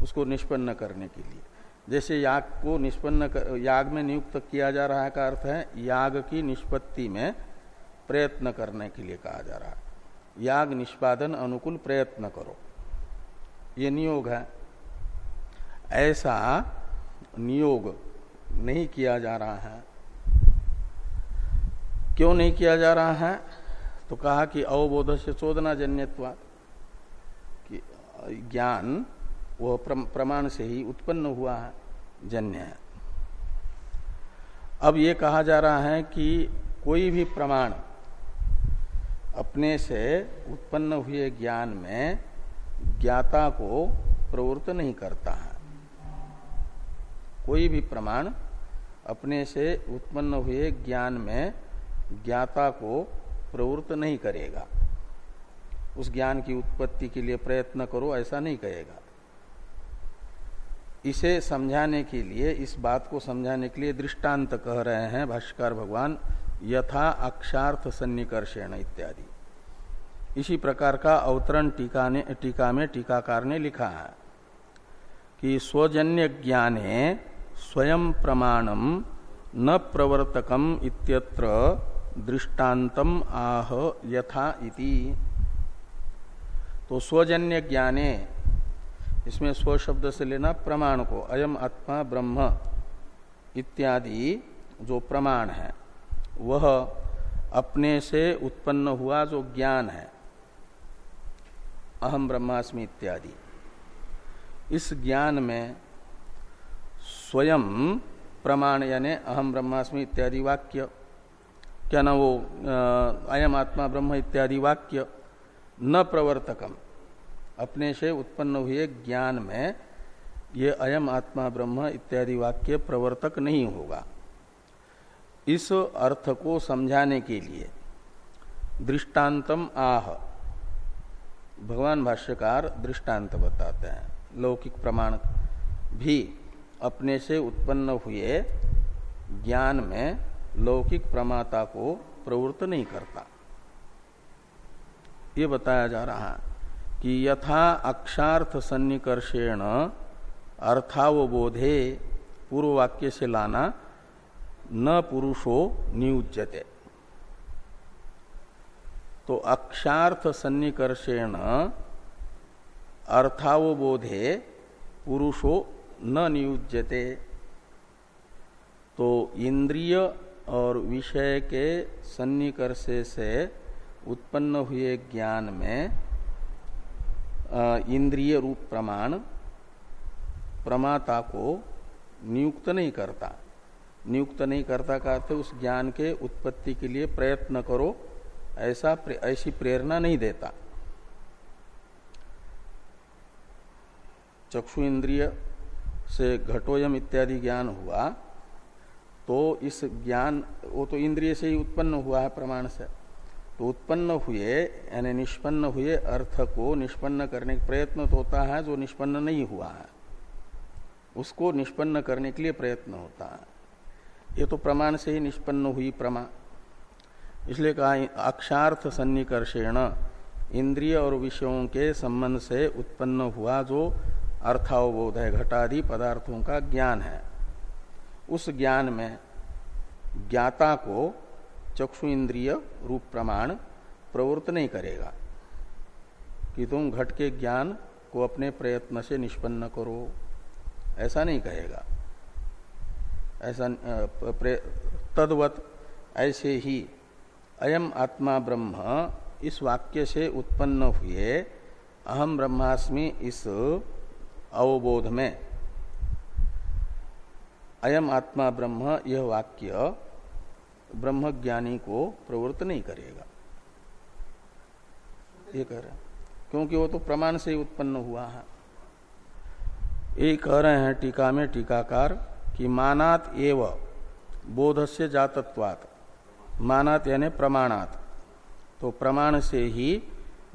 उसको निष्पन्न करने के लिए। जैसे याग को निष्पन्न कर, याग में नियुक्त किया जा रहा है का अर्थ है याग की निष्पत्ति में प्रयत्न करने के लिए कहा जा रहा है। याग निष्पादन अनुकूल प्रयत्न करो। ये नियोग है। ऐसा नियोग नहीं किया जा रहा है। क्यों नहीं किया जा रहा है? तो कहा कि अवबोध से चोदना जन्यत्वा, कि ज्ञान वह प्रमाण से ही उत्पन्न हुआ है, जन्य है। अब ये कहा जा रहा है कि कोई भी प्रमाण अपने से उत्पन्न हुए ज्ञान में ज्ञाता को प्रवृत्त नहीं करता है। कोई भी प्रमाण अपने से उत्पन्न हुए ज्ञान में ज्ञाता को प्रवृत्त नहीं करेगा। उस ज्ञान की उत्पत्ति के लिए प्रयत्न करो, ऐसा नहीं कहेगा। इसे समझाने के लिए, इस बात को समझाने के लिए दृष्टांत कह रहे हैं भाष्कर भगवान, यथा अक्षार्थ सन्निकर्षण इत्यादि। इसी प्रकार का अवतरण टीका ने टीका में टीकाकार ने लिखा है कि स्वजन्य ज्ञाने स्वयं प्रमाणम न प्रवर्तकम इत्यत्र दृष्टान्तम आह यथा इति। तो स्वजन्य ज्ञाने, इसमें स्व शब्द से लेना प्रमाण को, अयम आत्मा ब्रह्म इत्यादि जो प्रमाण है, वह अपने से उत्पन्न हुआ जो ज्ञान है अहम ब्रह्मास्मि इत्यादि। इस ज्ञान में स्वयं प्रमाण यानी अहम ब्रह्मास्मि इत्यादि वाक्य, क्या ना वो अयम आत्मा ब्रह्म इत्यादि वाक्य न प्रवर्तकम। अपने से उत्पन्न हुए ज्ञान में ये अयम आत्मा ब्रह्म इत्यादि वाक्य प्रवर्तक नहीं होगा। इस अर्थ को समझाने के लिए दृष्टांतम आह। भगवान भाष्यकार दृष्टांत बताते हैं। लौकिक प्रमाण भी अपने से उत्पन्न हुए ज्ञान में लौकिक प्रमाता को प्रवृत्त नहीं करता। ये बताया जा रहा है कि यथा अक्षार्थ सन्निकर्षेण अर्थावबोधे पूर्व वाक्य से लाना न पुरुषो नियुज्यते। तो अक्षार्थ सन्निकर्षेण अर्थावबोधे पुरुषो न नियुज्यते। तो इंद्रिय और विषय के सन्निकर्षे से उत्पन्न हुए ज्ञान में इंद्रिय रूप प्रमाण प्रमाता को नियुक्त नहीं करता। नियुक्त नहीं करता का उस ज्ञान के उत्पत्ति के लिए प्रयत्न करो ऐसा ऐसी प्रेरणा नहीं देता। चक्षु इंद्रिय से घटोयम इत्यादि ज्ञान हुआ तो इस ज्ञान, वो तो इंद्रिय से ही उत्पन्न हुआ है प्रमाण से। तो उत्पन्न हुए, यानी निष्पन्न हुए अर्थ को निष्पन्न करने का प्रयत्न तो होता है, जो निष्पन्न नहीं हुआ है। उसको निष्पन्न करने के लिए प्रयत्न होता है। ये तो प्रमाण से ही निष्पन्न हुई प्रमा इसलिए कहा, अक्षार्थ सन्निकर्षेण, इंद्रिय और विषयों के संबंध से उत्पन्न हुआ जो अर्थावबोध है, घटादि पदार्थों का ज्ञान है। उस ज्ञान में ज्ञाता को चक्षु इंद्रिय रूप प्रमाण प्रवृत्त नहीं करेगा कि तुम घट के ज्ञान को अपने प्रयत्न से निष्पन्न करो। ऐसा नहीं कहेगा। ऐसा तदवत ऐसे ही अयम आत्मा ब्रह्म, इस वाक्य से उत्पन्न हुए अहम ब्रह्मास्मि इस अवबोध में। अयम आत्मा ब्रह्म, यह वाक्य ब्रह्मज्ञानी को प्रवृत्त नहीं करेगा। ये कह रहे क्योंकि वो तो प्रमाण से ही उत्पन्न हुआ है। ये कह रहे हैं टीका में टीकाकार कि मानात एव बोध से जातत्वात। मानात यानी प्रमाणात। तो प्रमाण से ही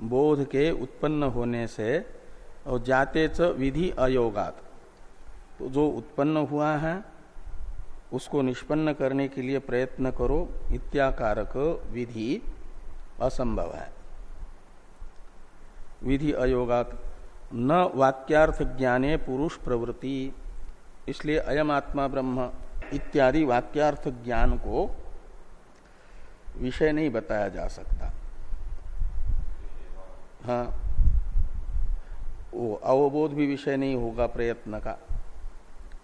बोध के उत्पन्न होने से और जाते च विधि अयोगात। तो जो उत्पन्न हुआ है, उसको निष्पन्न करने के लिए प्रयत्न करो, इत्याकारक विधि असंभव है। विधि अयोगात, न वाक्यार्थ ज्ञाने पुरुष प्रवृत्ति, इसलिए अयम आत्मा ब्रह्म इत्यादि वाक्यार्थ ज्ञान को विषय नहीं बताया जा सकता। हाँ। वो अवबोध भी विषय नहीं होगा प्रयत्न का।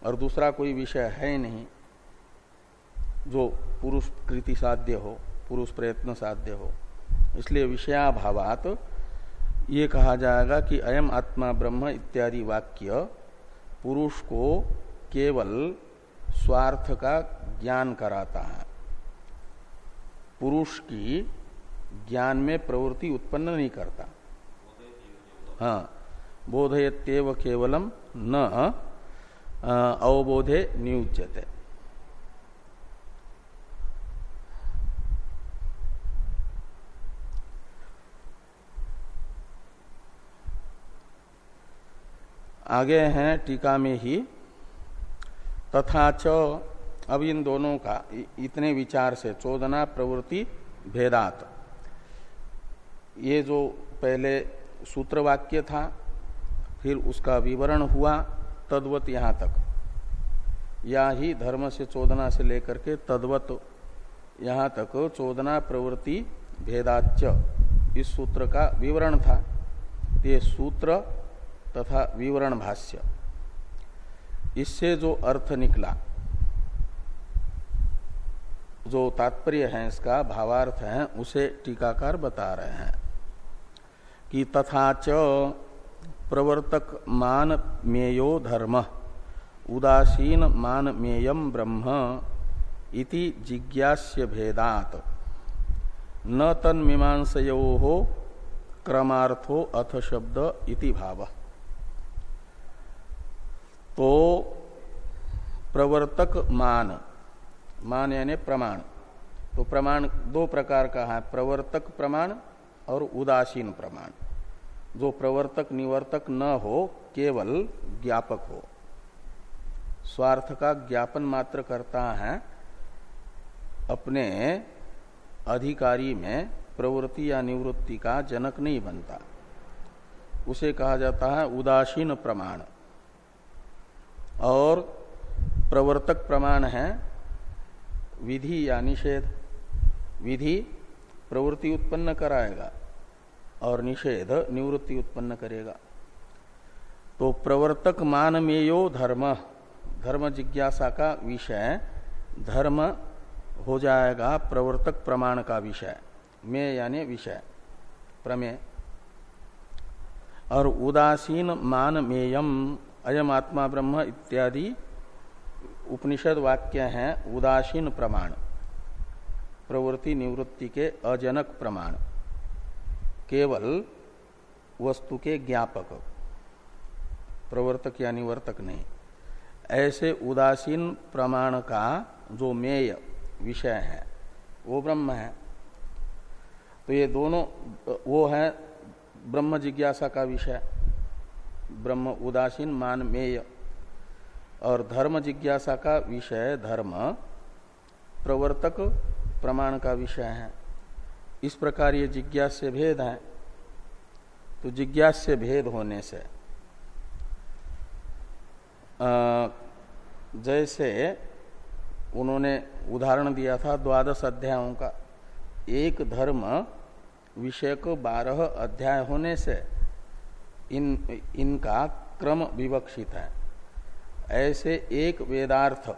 और दूसरा कोई विषय है नहीं जो पुरुष कृति साध्य हो, पुरुष प्रयत्न साध्य हो। इसलिए विषयाभावात ये कहा जाएगा कि अयम आत्मा ब्रह्म इत्यादि वाक्य पुरुष को केवल स्वार्थ का ज्ञान कराता है। पुरुष की ज्ञान में प्रवृत्ति उत्पन्न नहीं करता। हाँ बोधयत्यव केवलम न अवबोधे नियुज्यते। आगे हैं टीका में ही, तथा अब इन दोनों का इतने विचार से चोदना, प्रवृत्ति, भेदात। ये जो पहले सूत्र वाक्य था, फिर उसका विवरण हुआ, तद्वत यहाँ तक। या ही धर्म से चोदना से लेकर के तद्वत यहाँ तक, चोदना, प्रवृत्ति भेदाच इस सूत्र का विवरण था। ये सूत्र तथा विवरण भाष्य। इससे जो अर्थ निकला जो तात्पर्य है, इसका भावार्थ है, उसे टीकाकार बता रहे हैं कि तथा च प्रवर्तक मान मेयो धर्म, उदासीन मान मेयम ब्रह्म इति जिज्ञास्य भेदात। न तन्मीमांसयो क्रमार्थो अथ शब्द इति भाव। तो प्रवर्तक मान मान यानी प्रमाण। तो प्रमाण दो प्रकार का है, प्रवर्तक प्रमाण और उदासीन प्रमाण। जो प्रवर्तक निवर्तक न हो, केवल ज्ञापक हो। स्वार्थ का ज्ञापन मात्र करता है, अपने अधिकारी में प्रवृत्ति या निवृत्ति का जनक नहीं बनता। उसे कहा जाता है उदासीन प्रमाण। और प्रवर्तक प्रमाण है विधि या निषेध। विधि प्रवृत्ति उत्पन्न कराएगा और निषेध निवृत्ति उत्पन्न करेगा। तो प्रवर्तक मान मेयो धर्म। धर्म जिज्ञासा का विषय, धर्म हो जाएगा प्रवर्तक प्रमाण का विषय, में यानी विषय, प्रमेय। और उदासीन मान मेयम अयम आत्मा ब्रह्म इत्यादि उपनिषद वाक्य हैं, उदासीन प्रमाण। प्रवृत्ति निवृत्ति के अजनक प्रमाण। केवल वस्तु के ज्ञापक। प्रवर्तक या निवर्तक नहीं। ऐसे उदासीन प्रमाण का जो मेय विषय है, वो ब्रह्म है। तो ये दोनों, वो है ब्रह्म जिज्ञासा का विषय। ब्रह्म उदासीन, मान मेय। और धर्म जिज्ञासा का विषय धर्म, प्रवर्तक प्रमाण का विषय है। इस प्रकार ये जिज्ञास्य भेद है। तो जिज्ञास्य भेद होने से जैसे उन्होंने उदाहरण दिया था द्वादश अध्यायों का, एक धर्म विषय को बारह अध्याय होने से इन, इनका क्रम विवक्षित है। ऐसे एक वेदार्थ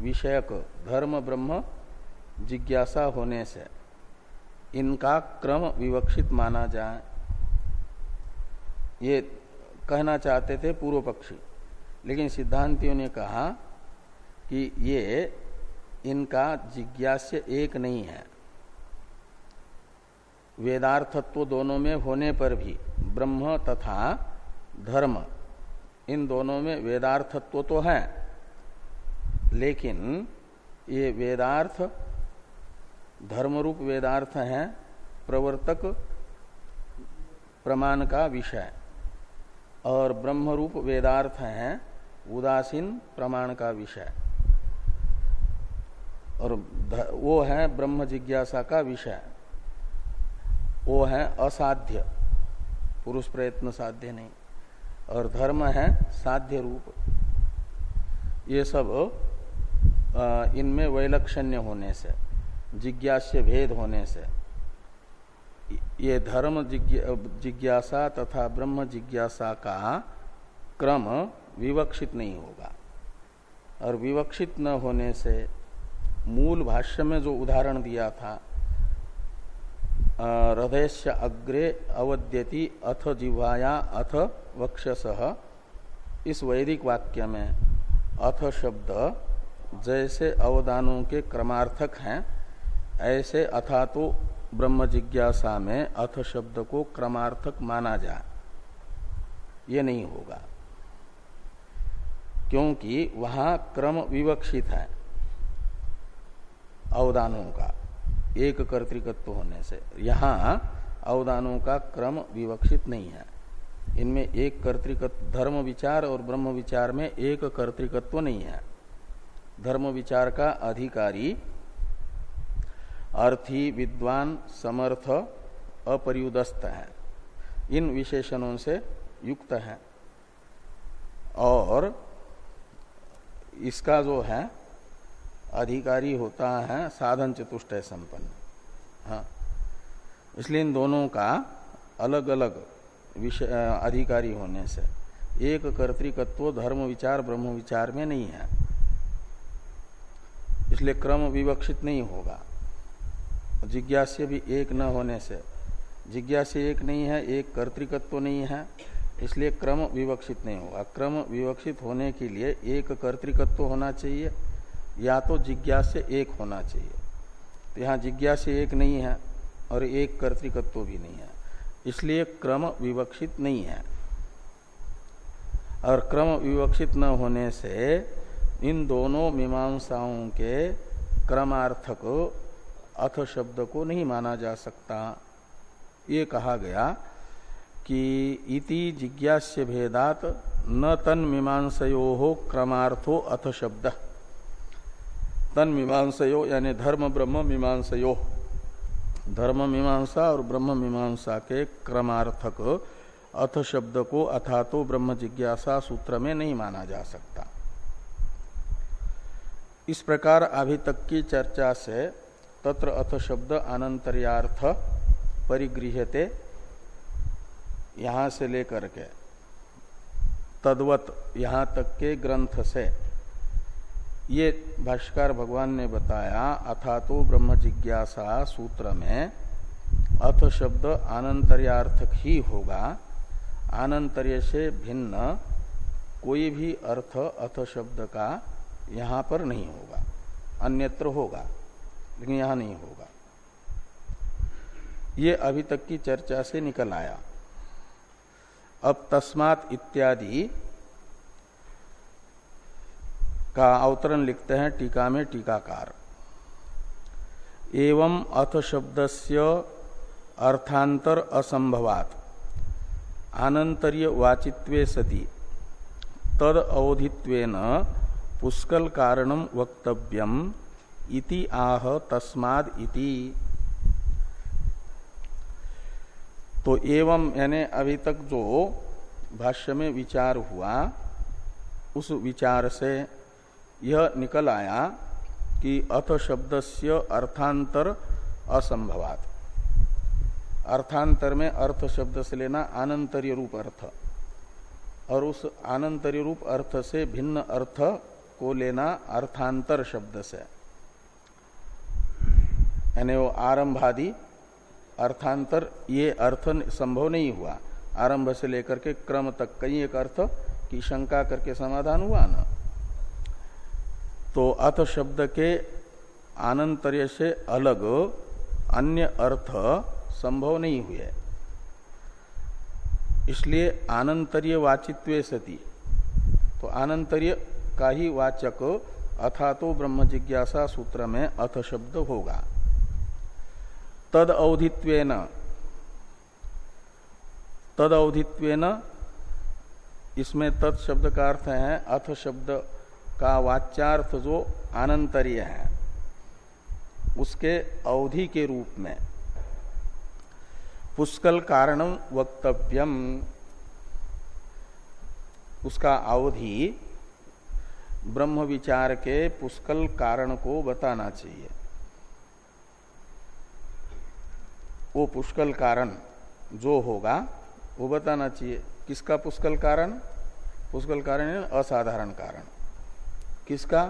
विषयक धर्म ब्रह्म जिज्ञासा होने से इनका क्रम विवक्षित माना जाए। ये कहना चाहते थे पूर्व पक्षी, लेकिन सिद्धांतियों ने कहा कि ये इनका जिज्ञास्य एक नहीं है। वेदार्थत्व दोनों में होने पर भी ब्रह्म तथा धर्म इन दोनों में वेदार्थत्व तो है, लेकिन ये वेदार्थ, धर्मरूप वेदार्थ है, प्रवर्तक प्रमाण का विषय। और ब्रह्मरूप वेदार्थ है, उदासीन प्रमाण का विषय। और वो है ब्रह्म जिज्ञासा का विषय। वो है असाध्य, पुरुष प्रयत्न साध्य नहीं। और धर्म है साध्य रूप। ये सब इनमें वैलक्षण्य होने से, जिज्ञास्य भेद होने से, ये धर्म जिज्ञासा तथा ब्रह्म जिज्ञासा का क्रम विवक्षित नहीं होगा। और विवक्षित न होने से, मूल भाष्य में जो उदाहरण दिया था हृदय अग्रे अवद्यति अथ जिह्वाया अथ वक्षस। इस वैदिक वाक्य में अथ शब्द जैसे अवदानों के क्रमार्थक हैं, ऐसे अथा तो ब्रह्म जिज्ञासा में अथ शब्द को क्रमार्थक माना जाए ये नहीं होगा। क्योंकि वहाँ क्रम विवक्षित है अवदानों का, एक कर्तिकत्व होने से। यहाँ अवदानों का क्रम विवक्षित नहीं है। इनमें एक कर्तिकत्व, धर्म विचार और ब्रह्म विचार में एक कर्तिकत्व नहीं है। धर्म विचार का अधिकारी, अर्थी, विद्वान, समर्थ, अपरियुदस्त है। इन विशेषणों से युक्त है। और इसका जो है, अधिकारी होता है साधन चतुष्ट संपन्न। हाँ। इसलिए इन दोनों का अलग अलग विषय अधिकारी होने से। एक कर्तिकत्व धर्म विचार, ब्रह्म विचार में नहीं है। इसलिए क्रम विवक्षित नहीं होगा। जिज्ञास्य भी एक न होने से। जिज्ञास्य एक नहीं है, एक कर्तिकत्व नहीं है, इसलिए क्रम विवक्षित नहीं होगा। क्रम विवक्षित होने के लिए एक कर्तिकत्व होना चाहिए, या तो जिज्ञास्य एक होना चाहिए। तो यहाँ जिज्ञास्य एक नहीं है और एक कर्तिकत्व भी नहीं है। इसलिए क्रम विवक्षित नहीं है। और क्रम विवक्षित न होने से इन दोनों मीमांसाओं के क्रमार्थक अथ शब्द को नहीं माना जा सकता। ये कहा गया कि इति जिज्ञास्य भेदात न तन मीमांसयो क्रमार्थो अथ शब्द। तन मीमांसयो यानी धर्म ब्रह्म मीमांसयो। धर्म मीमांसा और ब्रह्म मीमांसा के क्रमार्थक अथ शब्द को अथा तो ब्रह्म जिज्ञासा सूत्र में नहीं माना जा सकता। इस प्रकार अभी तक की चर्चा से तत्र अथ शब्द अनंतर्यार्थ परिगृहते यहाँ से लेकर के, तद्वत यहाँ तक के ग्रंथ से। ये भाष्कर भगवान ने बताया अथा तो ब्रह्म जिज्ञासा सूत्र में, अथ शब्द आनंतर्यार्थक ही होगा। आनंतर्य से भिन्न, कोई भी अर्थ अथ शब्द का यहाँ पर नहीं होगा। अन्यत्र होगा, लेकिन यहाँ नहीं होगा। ये अभी तक की चर्चा से निकल आया। अब तस्मात इत्यादि का अवतरण लिखते हैं टीका में टीकाकार। एवं अथ शब्दस्य अर्थांतर असंभवात। आनंतर्य वाचित्वे सती। तद अवधित्वेन पुष्कल कारणम वक्तव्यम इति आह तस्माद इति। तो एवं यानी अभी तक जो भाष्य में विचार हुआ, उस विचार से यह निकल आया कि अथ शब्द से अर्थांतर असंभवात। अर्थांतर में अर्थ शब्द से लेना आनंतर्य रूप अर्थ। और उस आनंतर्य रूप अर्थ से भिन्न अर्थ को लेना अर्थांतर शब्द से। यानी वो आरंभादि, अर्थांतर, ये अर्थ संभव नहीं हुआ। आरंभ से लेकर के क्रम तक कई एक अर्थ की शंका करके समाधान हुआ ना। तो अथ शब्द के आनंतर्य से अलग अन्य अर्थ संभव नहीं हुए। इसलिए आनंतर्य वाचित्व सती। तो आनंतर्य का ही वाचक अथा तो ब्रह्म जिज्ञासा सूत्र में अथ शब्द होगा। तद अवधित्वेन तद अवधित्वेन इसमें तत् शब्द का अर्थ है अथ शब्द का वाच्यार्थ जो आनंतर्य है, उसके अवधि के रूप में, पुष्कल कारणम वक्तव्यम उसका अवधि ब्रह्म विचार के पुष्कल कारण को बताना चाहिए। वो पुष्कल कारण जो होगा, वो बताना चाहिए। किसका पुष्कल कारण? पुष्कल कारण असाधारण कारण। किसका?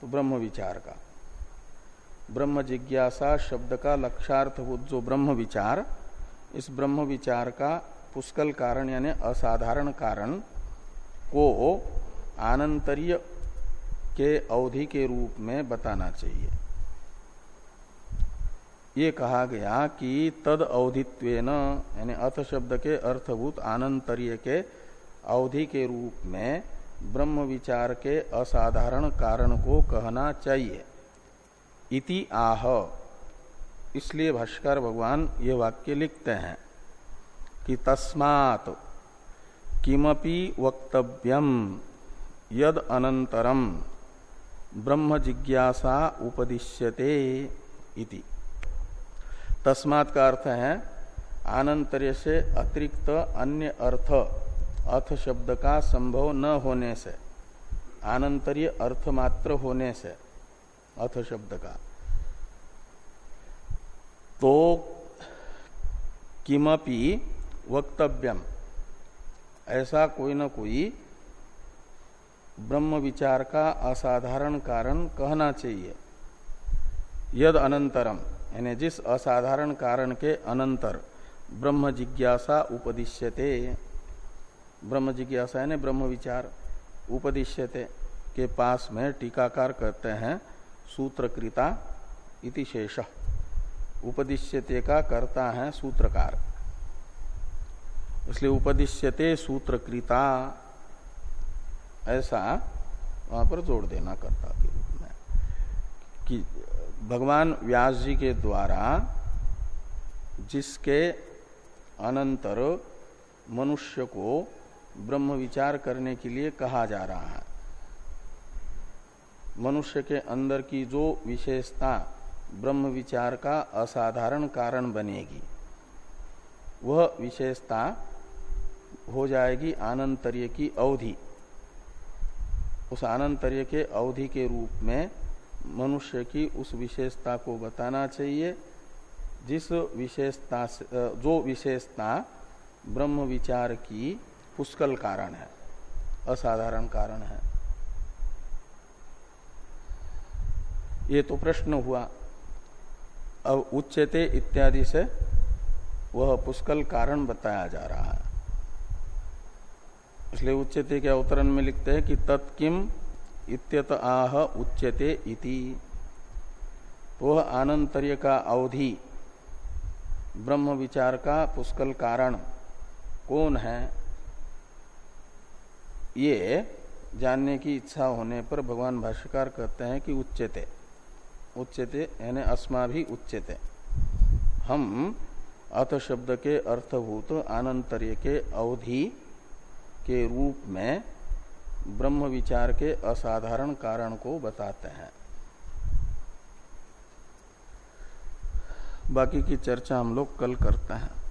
तो ब्रह्म विचार का। ब्रह्म जिज्ञासा शब्द का लक्षार्थभूत जो ब्रह्म विचार इस ब्रह्म विचार का पुष्कल कारण यानी असाधारण कारण को आनंतरीय के अवधि के रूप में बताना चाहिए। ये कहा गया कि तद अवधित्व यानी अथ शब्द के अर्थभूत आनंतरीय के अवधि के रूप में ब्रह्म विचार के असाधारण कारण को कहना चाहिए। इति आह। इसलिए भाष्कर भगवान ये वाक्य लिखते हैं कि तस्मात किमपि वक्तव्यम यद अनंतरम ब्रह्म जिज्ञासा उपदिश्यते इति। तस्मात का अर्थ है आनंतर्य से अतिरिक्त अन्य अर्थ। अर्थ शब्द का संभव न होने से, आनंतर्य अर्थ मात्र होने से अर्थ शब्द का। तो किमपि वक्तव्यम, ऐसा कोई न कोई ब्रह्म विचार का असाधारण कारण कहना चाहिए। यद अनंतरम, यानी जिस असाधारण कारण के अनंतर ब्रह्म जिज्ञासा उपदिश्यते। ब्रह्म जिज्ञासा यानी ब्रह्म विचार उपदिश्यते के पास में टीकाकार कहते हैं, सूत्रकृता इति शेषः। उपदिश्यते का करता है सूत्रकार। इसलिए उपदिश्यते सूत्रकृता ऐसा वहाँ पर जोड़ देना करता के रूप में। कि भगवान व्यास जी के द्वारा जिसके अनंतर मनुष्य को ब्रह्म विचार करने के लिए कहा जा रहा है। मनुष्य के अंदर की जो विशेषता ब्रह्म विचार का असाधारण कारण बनेगी, वह विशेषता हो जाएगी आनंतर्य की अवधि। उस आनंतर्य के अवधि के रूप में मनुष्य की उस विशेषता को बताना चाहिए, जिस विशेषता जो विशेषता ब्रह्म विचार की पुष्कल कारण है, असाधारण कारण है। ये तो प्रश्न हुआ, अब उच्चते इत्यादि से वह पुष्कल कारण बताया जा रहा है। इसलिए उच्चते के अवतरण में लिखते हैं कि तत्किम इत्यत आह उच्चते इति। तो वह आनंतर्य का अवधि, ब्रह्म विचार का पुष्कल कारण कौन है? ये जानने की इच्छा होने पर भगवान भाष्यकार कहते हैं कि उच्चते। उच्चते यानी अस्मा भी उच्चते। हम अथ शब्द के अर्थभूत आनंतर्य के अवधि के रूप में ब्रह्म विचार के असाधारण कारण को बताते हैं। बाकी की चर्चा हम लोग कल करते हैं।